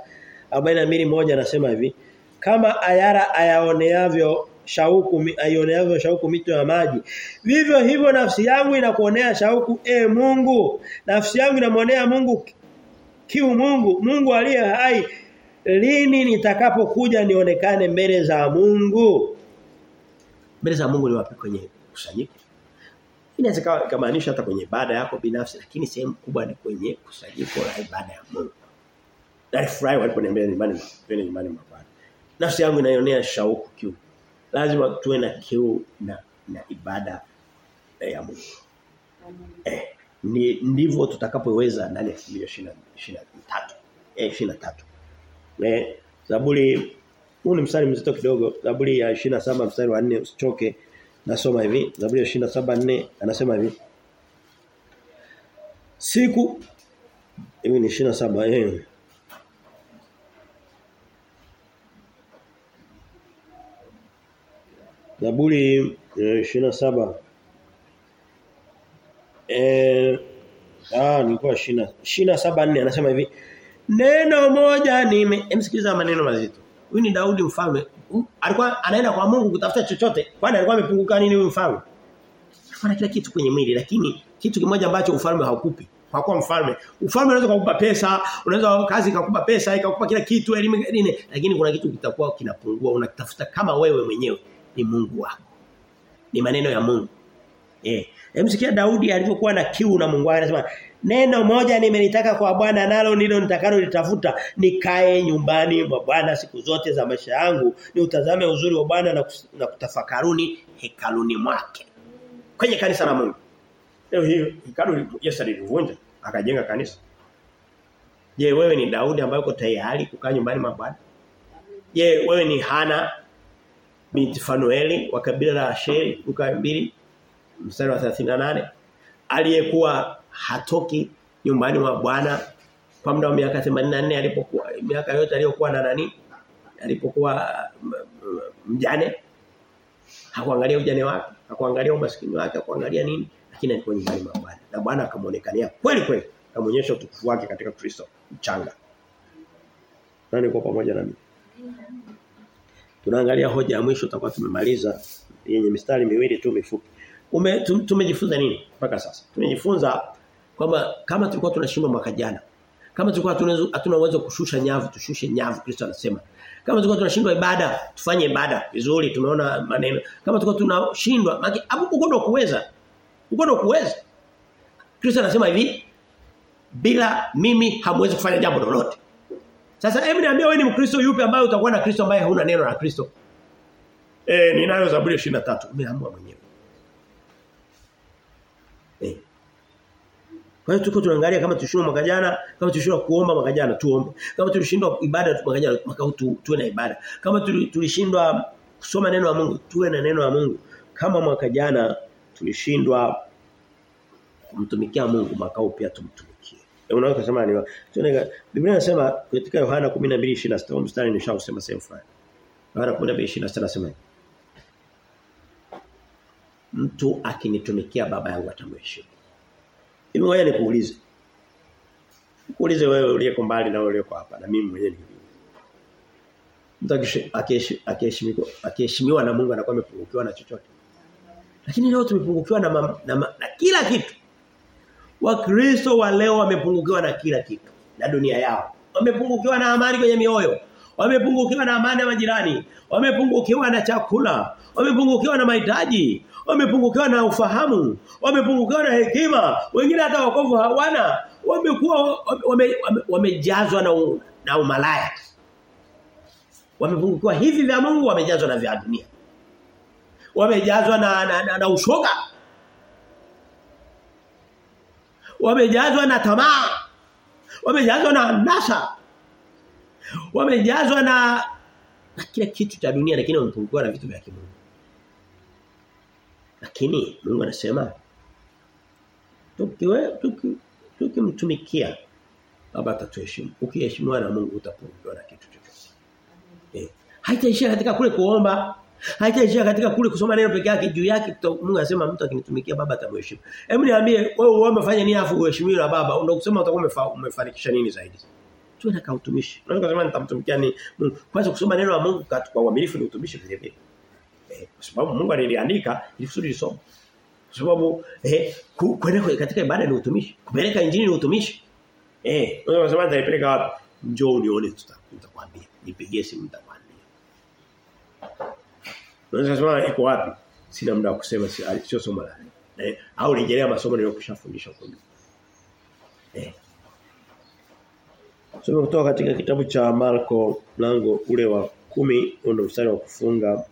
42 moja anasema hivi kama ayara ayaoneavyo shauku aioneavyo shauku mito ya maji vivyo hivyo nafsi yangu inakuonea shauku e Mungu. Nafsi yangu inamwonea Mungu kiu Mungu Mungu aliye hai. Lini nitakapokuja nionekane mbele za Mungu? Mbele za Mungu ni wapi? Kwenye kusanyiko Inaweza kumaanisha hata kwenye ibada yako binafsi lakini sehemu kubwa ni kwenye kusanyiko la ibada ya Mungu. Nalifurahi waliponiambia nyumbani twende nyumbani mwa Bwana. Nafsi yangu inaionea shauku kiu. Lazima tuwe na kiu na na ibada ya Mungu. Eh, ni ndivyo tutakapoweza ndani ya 2023. Eh 23. Eh Zaburi huu ni mstari mzito kidogo. Zaburi ya 27 mstari wa 4 usichoke. Nasoma hivi, Zaburi ya 27:4 anasema hivi. Siku hivi ni 27 eh. Zaburi ya 27 eh ah nilikuwa 20 27:4 anasema hivi. Neno moja nime msikiliza maneno mazito. Huyu ni Daudi mfalme. Alikuwa anaenda kwa Mungu kutafuta chochote. Kwani alikuwa amepunguka nini huyu mfalme? Alikuwa kila kitu kwenye mwili lakini kitu kimoja ambacho ufalme haukupi. Kwa kuwa mfalme, ufalme unaweza kukupa pesa, unaweza kazi ikakupa pesa, ikakupa kila kitu, elimu nini, lakini kuna kitu kitakuwa kinapungua, unakitafuta kama wewe mwenyewe ni Mungu wako. Ni maneno ya Mungu. Eh, Hemsikia Daudi alivyokuwa na kiu na Mungu anasema neno moja nimelitaka kwa Bwana nalo ndilo nitakalo litafuta. Nikae nyumbani mwa Bwana siku zote za maisha yangu ni utazame uzuri wa Bwana na, kutafakaruni hekaluni mwake. Kwenye kanisa la Mungu. Leo hiyo hekalu Yesu alivunja akajenga kanisa. Je wewe ni Daudi ambaye uko tayari kukaa nyumbani mwa Bwana? Je wewe ni Hana binti Fanueli wa kabila la Asheri Luka 2 mstari wa 38 aliyekuwa hatoki nyumbani mwa Bwana kwa muda wa miaka 84 alipokuwa miaka yote aliyokuwa na nani alipokuwa mjane. Hakuangalia ujane wake hakuangalia umaskini wake hakuangalia nini lakini alikuwa nyumbani mwa Bwana. Na Bwana akamuonekania kweli kweli akamuonyesha utukufu wake katika Kristo mchanga. Nani kwa pamoja nami tunaangalia hoja ya mwisho tutakuwa tumemaliza yenye mistari miwili tu mifupi. Ume, tumejifunza nini mpaka sasa? Tumejifunza kwamba kama tulikuwa tunashindwa mwaka jana. Kama tulikuwa hatuna uwezo kushusha nyavu, tushushe nyavu Kristo anasema. Kama tulikuwa tunashindwa ibada, tufanye ibada vizuri, tumeona maneno. Kama tulikuwa tunashindwa, maki uko ndo kuweza. Uko ndo kuweza. Kristo anasema hivi, bila mimi hamwezi kufanya jambo lolote. Sasa hebu niambie wewe ni Mkristo yupi ambaye utakuwa na Kristo ambaye huna neno la Kristo? Eh ninayo Zaburi 23. Umeamua mwenyewe. Kwa hiyo tuko tunaangalia kama tulishindwa mwaka jana, kama tulishindwa kuomba mwaka jana tuombe. Kama tulishindwa ibada mwaka jana mwaka huu tuwe na ibada. Kama tulishindwa kusoma neno la Mungu, tuwe na neno la Mungu. Kama mwaka jana tulishindwa kumtumikia Mungu, mwaka huu pia tumtumikie. Unaweza kusema ni tunaweza Biblia inasema katika Yohana 12:26 mstari nishausema sehemu fulani. Yohana 12:26 nasema Mtu akinitumikia baba yangu atamheshimu. Hivi ngoja nikuulize. Nikuulize wewe uliyeko mbali na uliyeko hapa na mimi mwenyewe Mtu akiheshimiwa akiheshimiwa na Mungu anakuwa amepungukiwa na chochote. Lakini leo tumepungukiwa na, na, na kila kitu. Wakristo wa leo wamepungukiwa na kila kitu na dunia yao. Wamepungukiwa na amani kwenye mioyo. Wamepungukiwa na amani ya majirani, wamepungukiwa na chakula, wamepungukiwa na mahitaji, wamepungukiwa na ufahamu, wamepungukiwa na hekima, wengine hata wakovu hawana, wamekuwa wamejazwa wame, wame na, na umalaya. Wamepungukiwa hivi vya Mungu, wamejazwa na vya dunia. Wamejazwa na, na, na, na ushoga. Wamejazwa na tamaa. Wamejazwa na nasa. Wamejazwa na na kila kitu cha dunia lakini wamepungukiwa na vitu vya kimungu. Lakini Mungu anasema tukiwe tuki tukimtumikia baba atatuheshimu. Ukiheshimiwa na Mungu utapungukiwa na kitu chochote. Eh. Haitaishia katika kule kuomba, haitaishia katika kule kusoma neno peke yake juu yake Mungu anasema mtu akinitumikia baba atamheshimu. Hebu niambie wewe uombe fanya nini afu uheshimiwe na baba ndio kusema utakuwa umefanikisha nini zaidi? Tuwe na kautumishi. Unaweza kusema nitamtumikia ni Mungu. Kwanza kusoma neno la Mungu kwa uaminifu ni utumishi vile vile. Eh, kwa sababu Mungu aliliandika ili kusudi lisome. Kwa sababu eh kwenda katika ibada ni utumishi. Kupeleka injili ni utumishi. Eh, unaweza kusema nitaipeleka wapi? Njoo unione tutakwambia. Nipigie simu nitakwambia. Unaweza kusema iko wapi? Sina muda wa kusema sio somo la. Eh, au rejelea masomo niliyokushafundisha kwa. Eh. Soma kutoka katika kitabu cha Marko mlango ule wa kumi ndio mstari wa kufunga.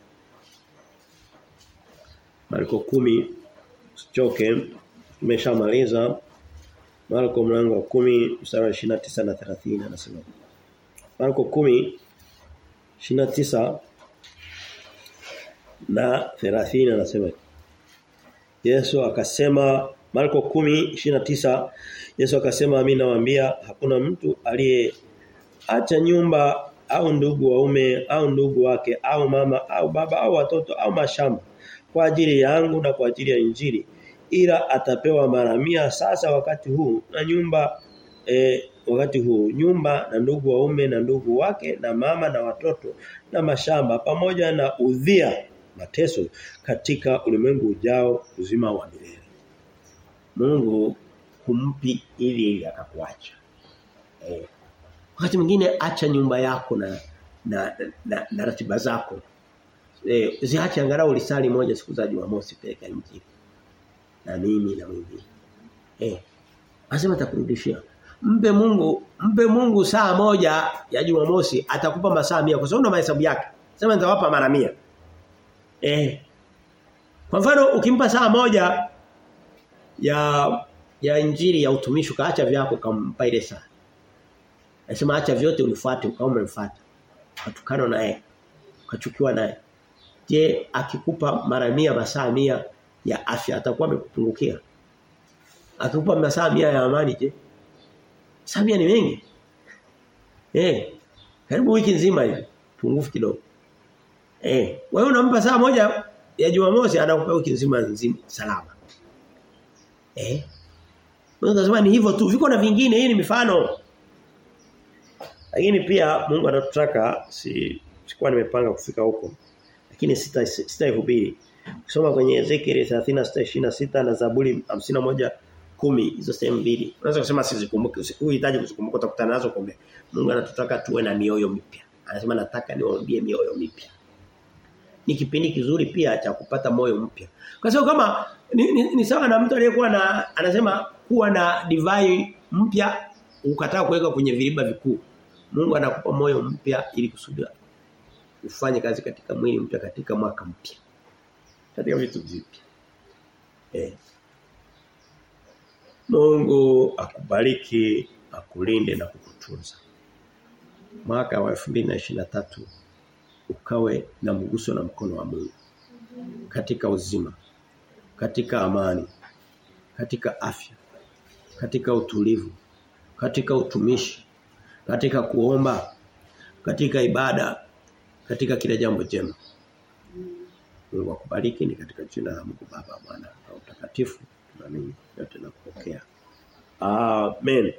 Marko kumi choke tumeshamaliza. Marko mlango wa kumi mstari wa 29 na 30 anasema. Marko kumi 29 na 30 anasema. Yesu akasema Marko 10:29 Yesu akasema mimi nawaambia hakuna mtu aliye acha nyumba au ndugu waume au ndugu wake au mama au baba au watoto au mashamba kwa ajili yangu na kwa ajili ya injili ila atapewa mara mia sasa wakati huu na nyumba e, wakati huu nyumba na ndugu waume na ndugu wake na mama na watoto na mashamba pamoja na udhia mateso katika ulimwengu ujao uzima wa milele Mungu kumpi ili akakuacha. Eh. Wakati mwingine acha nyumba yako na na na, na ratiba zako. Eh, ziache angalau lisali moja siku za Jumamosi peleka injili. Na mimi na mwingine. Eh. Anasema atakurudishia. Mpe Mungu, mpe Mungu saa moja ya Jumamosi atakupa masaa 100 kwa sababu ndo mahesabu yake. Sema nitawapa mara 100. Eh. Kwa mfano ukimpa saa moja ya ya injili ya utumishi ukaacha vyako kampa ile saa. Anasema acha vyote unifuate ukawa umemfuata. Katukana naye. Ukachukiwa naye. Je, akikupa mara mia masaa mia ya afya atakuwa amekupungukia? Akikupa masaa mia ya amani je? 100 ni mengi. Eh. Karibu wiki nzima hivi. Pungufu kidogo. Eh, wewe unampa saa moja ya Jumamosi anakupa wiki nzima nzima salama. Eh? Mungu anasema ni hivyo tu. Viko na vingine hii ni mifano. Lakini pia Mungu anatutaka si sikuwa nimepanga kufika huko. Lakini sita sitaihubiri. Kusoma kwenye Ezekiel 36:26 na Zaburi 51:10 hizo sehemu mbili. Unaweza kusema sizikumbuke, Unahitaji kuzikumbuka utakutana nazo kumbe. Mungu anatutaka tuwe na mioyo mipya. Anasema nataka niwaambie mioyo mipya. Ni kipindi kizuri pia cha kupata moyo mpya. Kwa sababu kama ni, ni, ni sawa na mtu aliyekuwa na anasema kuwa na divai mpya ukataa kuweka kwenye viriba vikuu. Mungu anakupa moyo mpya ili kusudia ufanye kazi katika mwili mpya katika mwaka mpya. Katika vitu vipya. Eh. Mungu akubariki, akulinde na kukutunza. Mwaka wa 2023 ukawe na mguso na mkono wa Mungu katika uzima, katika amani, katika afya, katika utulivu, katika utumishi, katika kuomba, katika ibada, katika kila jambo jema. Mungu akubariki ni katika jina la Mungu Baba, Mwana na Mtakatifu. Tunaamini yote na kupokea. Amen.